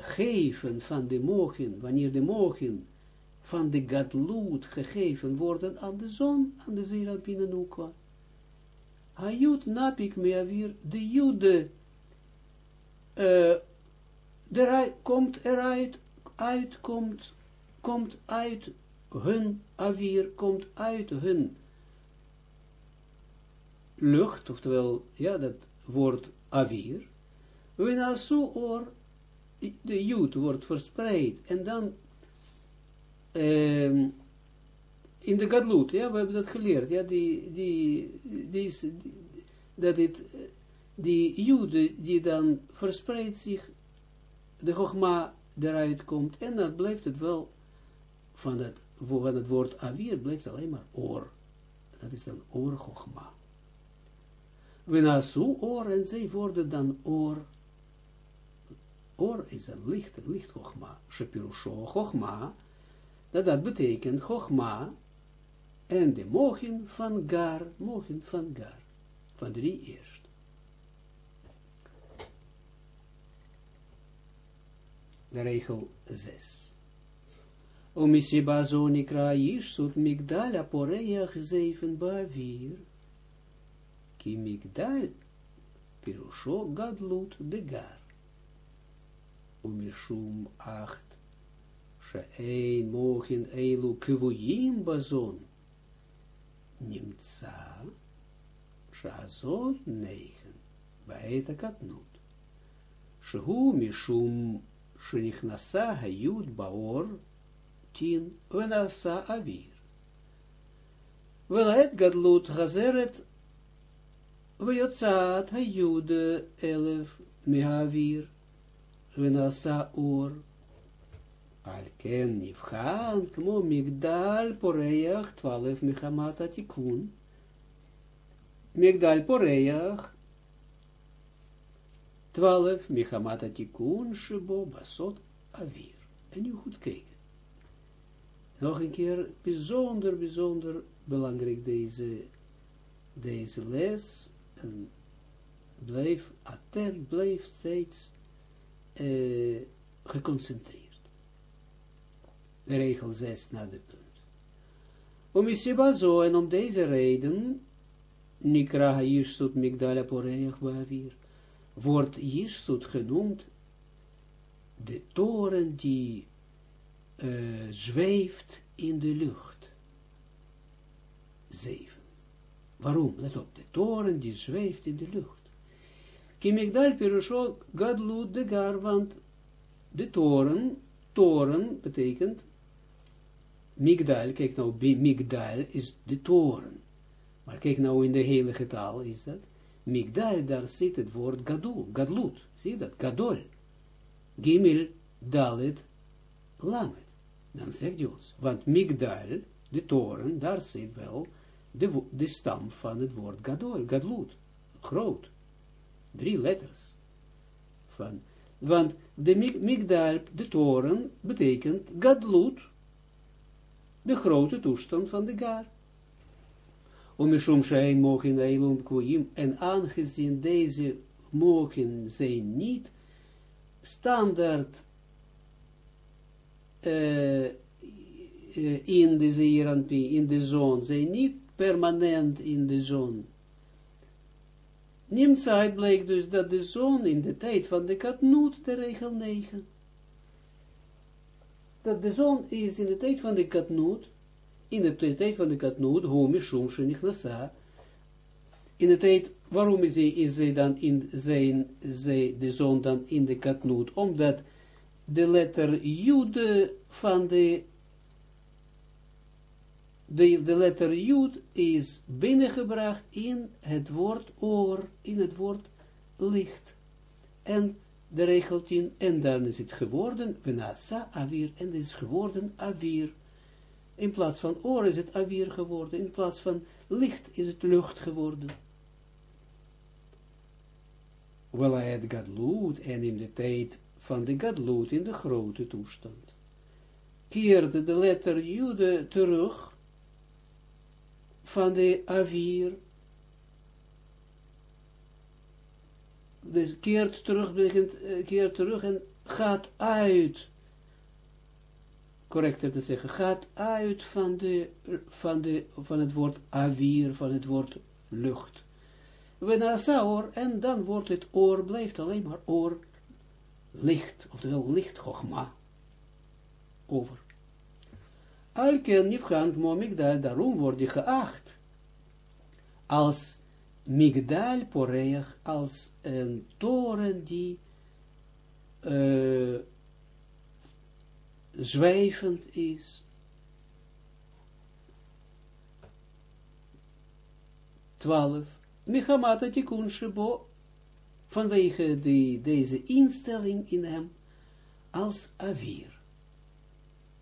Speaker 1: geven van de mogen, wanneer de mogen van de gadlut gegeven worden aan de zon, aan de zerapine nukwa. Ayut napik meavir, de jude, uh, komt eruit, uit, komt, komt uit hun avir, komt uit hun lucht, oftewel, ja, dat woord avir, wenasu or, de jood wordt verspreid, en dan, um, in de gadlut, ja, we hebben dat geleerd, ja, die, die, die, dat het, die jude, die dan verspreidt zich, de gogma eruit komt, en dan blijft het wel, van, dat, van het woord avir, blijft alleen maar oor, dat is dan oor gogma. Wenasu oor, en zij worden dan oor. Oor is een licht, licht chogma. Shepirusho chogma, dat dat betekent chogma, en de mogen van gar, mogen van gar, van drie eerst. De regel 6. Omisiba zo nikra yishsut migdal aporeach zeven bavir ki migdal pirusho gadlut de gar. Umishum acht, she'ein mochin eilu kivuyim bazon, nimtza, she'azon neichen, baeta katnut. Shehu mishum shenichnasa baor, tin, venasa avir. Velet gadlut gazeret Wejotzat hayude elef mehavir, venasa or, alken nifchan, kmo migdal poreach, twaalf mechamata tikun, migdal poreach, twaalf mechamata tikun, shebo basot avir. En nu goed kijken. Nog een keer bijzonder, bijzonder belangrijk deze, deze les, en blijf attent, blijf steeds uh, geconcentreerd. De regel 6 naar de punt. Om Isiba zo, en om deze reden, Nikra Yishsut Migdala Poreach Bavir, wordt Yishsut genoemd de toren die uh, zweeft in de lucht. Zeven. Waarom? Let op, de toren die zweeft in de lucht. Kimigdal Pirusho Gadlut de Gar, want de toren, toren betekent Migdal, kijk nou, Migdal is de toren. Maar kijk nou in de hele getal is dat. Migdal, daar zit het woord gadul, gadlut. Zie dat? Gadol. Gimel, dalet, lamet. Dan zegt hij want Migdal, de toren, daar zit wel de, de stam van het woord gadol, gadlut. Groot. Drie letters. Van, want de Migdal, de toren, betekent gadlut, de grote toestand van de gar. Om Mishum Shein mogen Eilum Kwoim, en aangezien deze mogen zijn niet standaard uh, in de zeeranpie, in de zon, zijn niet permanent in de zon. Nimtzeit bleek dus dat de zon in de tijd van de katnoot, de regel 9, dat de zon is in de tijd van de katnoot, in de tijd van de katnoot, homi shum shenichnasa, in de tijd, waarom is, hij, is hij dan in zijn, zij, de zon dan in de katnoot? Omdat de letter jude van de, de, de letter jud is binnengebracht in het woord oor, in het woord licht. En de regel 10, en dan is het geworden, venasa avir, en is geworden avir. In plaats van oor is het avir geworden, in plaats van licht is het lucht geworden. Wel het gadloed, en in de tijd van de gadloed, in de grote toestand, keerde de letter jude terug van de avir dus keert terug, uh, keert terug en gaat uit, correcter te zeggen, gaat uit van, de, van, de, van het woord avir, van het woord lucht. En dan wordt het oor, blijft alleen maar oor, licht, oftewel licht, over. Alken nifgan momigdal, daarom wordt je geacht, als Migdal Poreach als een toren die uh, zwijvend is. Twaalf. Mechamata tikun shebo, vanwege die, deze instelling in hem, als avir.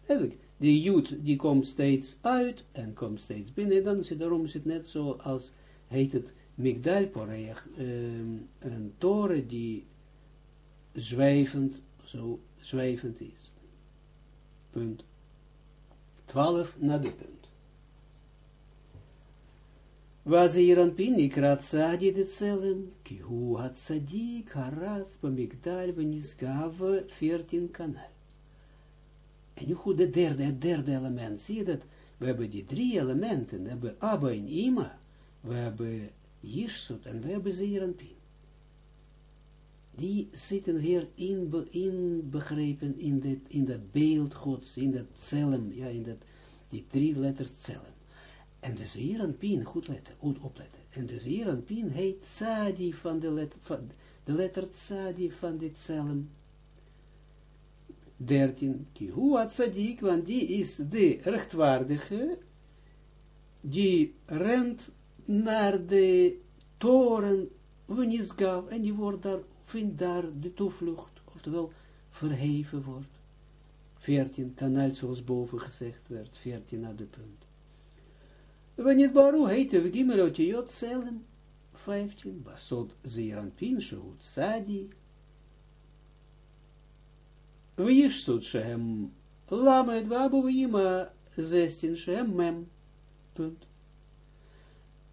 Speaker 1: Eigenlijk, die jood die komt steeds uit en komt steeds binnen, dan is daarom is net zo als, heet het, Migdal Poreach, um, een toren die zwijvend, zo zwijvend is. Punt. 12 na dit punt. Hier een pinik ratzadi de celem, ki hu had sadik haratz bamigdal venisgave 14 kanal. En nu goed, de derde, het derde element, zie je dat? We hebben die drie elementen, we hebben Abba en Ima, we hebben Jirsut, en we hebben Zeeranpin. Die zitten weer in, in begrepen in, dit, in dat beeld gods, in dat celem, ja, in dat, die drie letters celem. En de Zeeranpin, goed letten, goed opletten. En de Zeeranpin heet Tzadi van de, van de letter Tzadi van dit celem. 13. Kihua Tzadik, want die is de rechtvaardige, die rent naar de toren Wenisgav, en die wordt daar, vindt daar de toevlucht, oftewel verheven wordt. 14, kanaal zoals boven gezegd werd, 14 naar de punt. Wanneer Baru heette we Gimel Jot Selem, 15, Basod Zeran Pinshu, Sadi, Vishsut Shem, Lamed Wabu Vima, 16 Shem Mem, punt.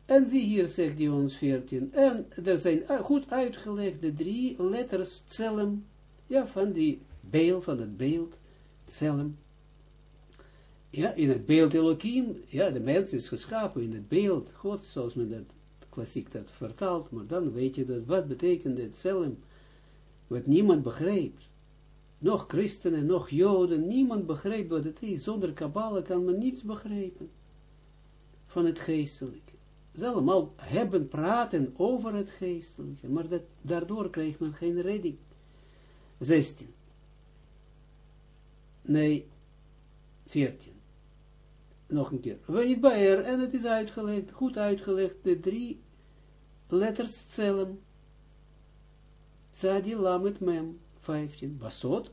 Speaker 1: En zie hier, zegt hij ons 14. En er zijn goed uitgelegd de drie letters tselem, ja, van die beeld, van het beeld, tselem. ja, in het beeld Elohim, ja, de mens is geschapen in het beeld God, zoals men dat klassiek dat vertaalt, maar dan weet je dat, wat betekent het zelf, wat niemand begrijpt. Nog christenen, nog joden, niemand begrijpt wat het is. Zonder kabbalen kan men niets begrijpen van het geestelijke. Ze allemaal hebben praten over het geestelijke, maar dat, daardoor krijgt men geen redding. 16. Nee, 14. Nog een keer. We niet bij er, en het is uitgelegd, goed uitgelegd, de drie letters tellen. Tzadi lamet mem, 15. Basot,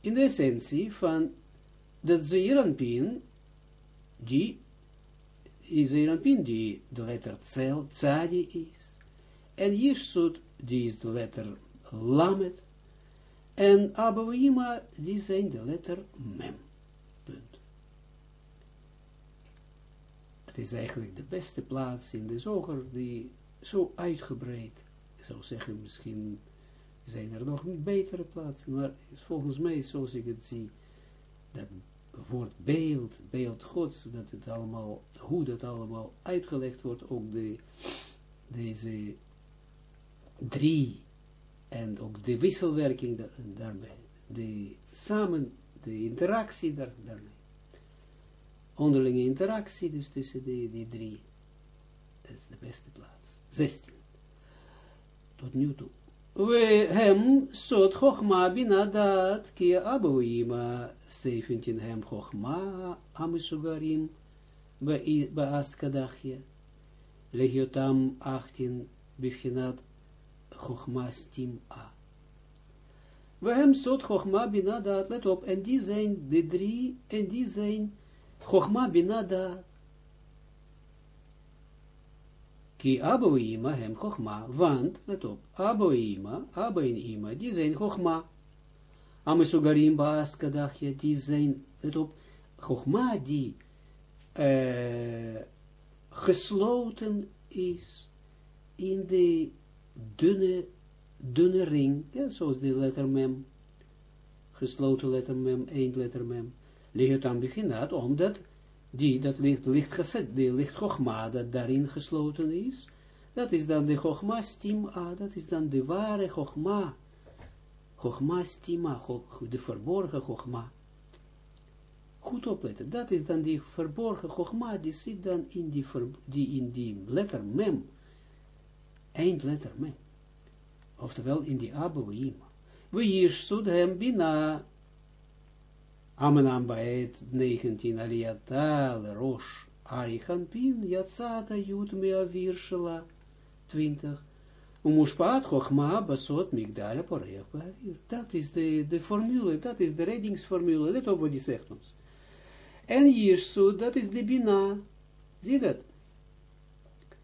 Speaker 1: in de essentie van de Zeeranpien, die is Zeeranpien, die de letter Tzel, Tzadi is. En Jirsut, die is de letter Lamet. En Abouima, die zijn de letter Mem. Het is eigenlijk de beste plaats in de zoger die zo uitgebreid, zou zeggen, misschien zijn er nog betere plaatsen, maar volgens mij, zoals ik het zie, dat woord beeld, beeld gods, dat het allemaal, hoe dat allemaal uitgelegd wordt, ook de, deze drie, en ook de wisselwerking daar, daarbij, de samen, de interactie daar, daarmee, onderlinge interactie dus tussen die, die drie, dat is de beste plaats. 16. Tot nu toe. We hem sot chochma binadat ki aboima 17 hem chochma amisugarim baaskadachje legiotam 18 bifhinat chochma stim a. We hem sot chochma binadat, let op, en die zijn de drie, en die zijn chochma binadat. Ki abo ima hem chochma, want, let op, abo ima, abo en ima, die zijn chochma. Amesugarim baas kadachje, die zijn, let op, chochma die uh, gesloten is in de dunne, dunne ring, ja, zoals de letter mem, gesloten letter mem, eindletter mem, ligt dan beginat, omdat die, dat licht, licht gezet, die licht Chogma, dat daarin gesloten is, dat is dan de Chogma stima, dat is dan de ware Chogma, Chogma stima, de verborgen Chogma. Goed opletten, dat is dan die verborgen Chogma, die zit dan in die, die, in die letter mem, eindletter mem, oftewel in die aboïma. We hier hem bina, Amenam baet 19 aliata rosh arichanpin yatsata jut meavir shela 20 Umushpaat chochma basot migdala poreach beavir. Dat is de, de formule, dat is de reddingsformule. Let op wat die zegt ons. En Jirsut, dat is de bina. Zie dat?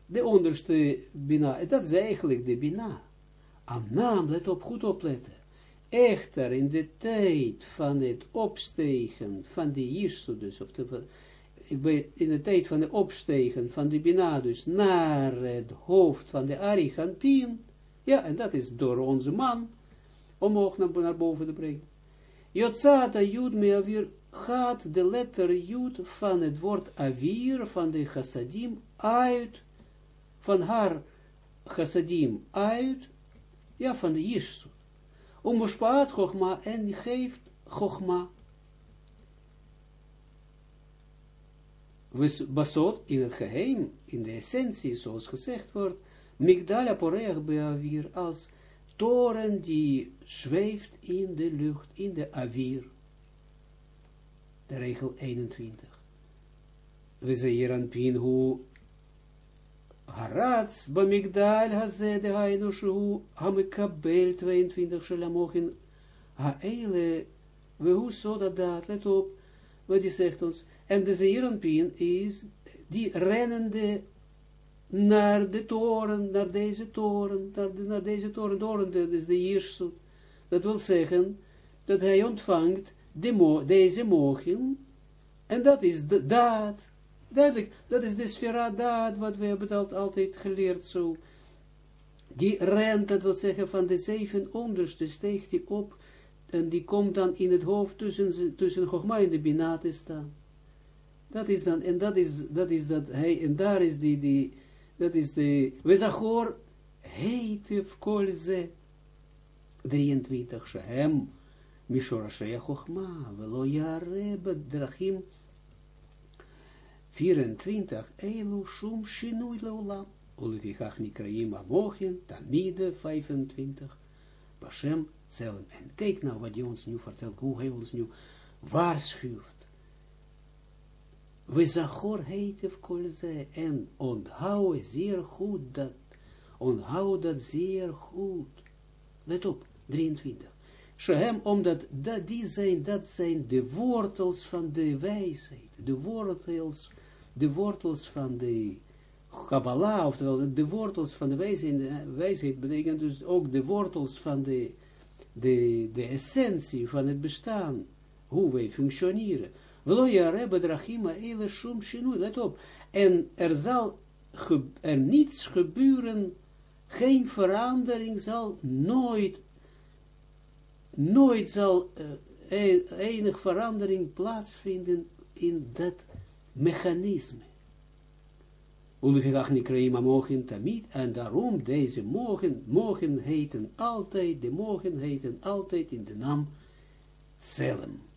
Speaker 1: De onderste bina, dat is eigenlijk de bina. Amnaam, let op, goed opletten. Echter, in de tijd van het opstegen van de Jirsut, dus, of in de tijd van het opstegen van de Bina, dus naar het hoofd van de Arichantin, ja, en dat is door onze man, omhoog naar, naar boven te brengen. Jotzata Jud me avir gaat de letter Jud van het woord avir, van de chassadim, uit, van haar chassadim uit, ja, van de. Om spaat Chogma en geeft Chogma. Basot in het geheim, in de essentie, zoals gezegd wordt, Migdala Poreach Beavir als toren die zweeft in de lucht, in de avir. De regel 21. We zeggen pin hoe Harats bamigdal de hainu shu hamekabel 22 shalamochin haele we hoe zo dat dat let op wat die zegt ons en de zeeranpien is die rennende naar de toren, naar deze toren, naar, de, naar deze toren, toren, dat is de Jirsut. Dat wil zeggen, dat hij ontvangt de mo deze mogen, en dat is de daad, Duidelijk, dat is de sfera wat we hebben altijd geleerd zo. Die rent, dat wil zeggen, van de zeven onderste steekt die op, en die komt dan in het hoofd tussen, tussen Chogma en de Bina staan. Dat is dan, en dat is, dat is dat, hij, en daar is die, die, dat is de, we zachor, heetiv kol ze, 23, shehem, mishorashei chochma, velo yare bedrachim, 24, eilu shum shinui leolam, ulevikach nikraim amochin, tamide, 25, Bashem zelm. En kijk nou wat hij ons nu vertelt, hoe hij ons nu waarschuwt. We zachor heet of kolze, en onthoud zeer goed dat, onthoud dat zeer goed. Let op, 23. Shehem, omdat dat, die zijn, dat zijn de wortels van de wijsheid, de wortels, de wortels van de Kabbalah, oftewel de wortels van de wijsheid, wijsheid betekent dus ook de wortels van de, de, de essentie van het bestaan, hoe wij functioneren. Let op. En er zal er niets gebeuren, geen verandering zal nooit, nooit zal uh, enig verandering plaatsvinden in dat mechanisme. Ulufigach nikreima mogen tamid, en daarom deze mogen, mogen heten altijd, de mogen heten altijd in de naam Selem.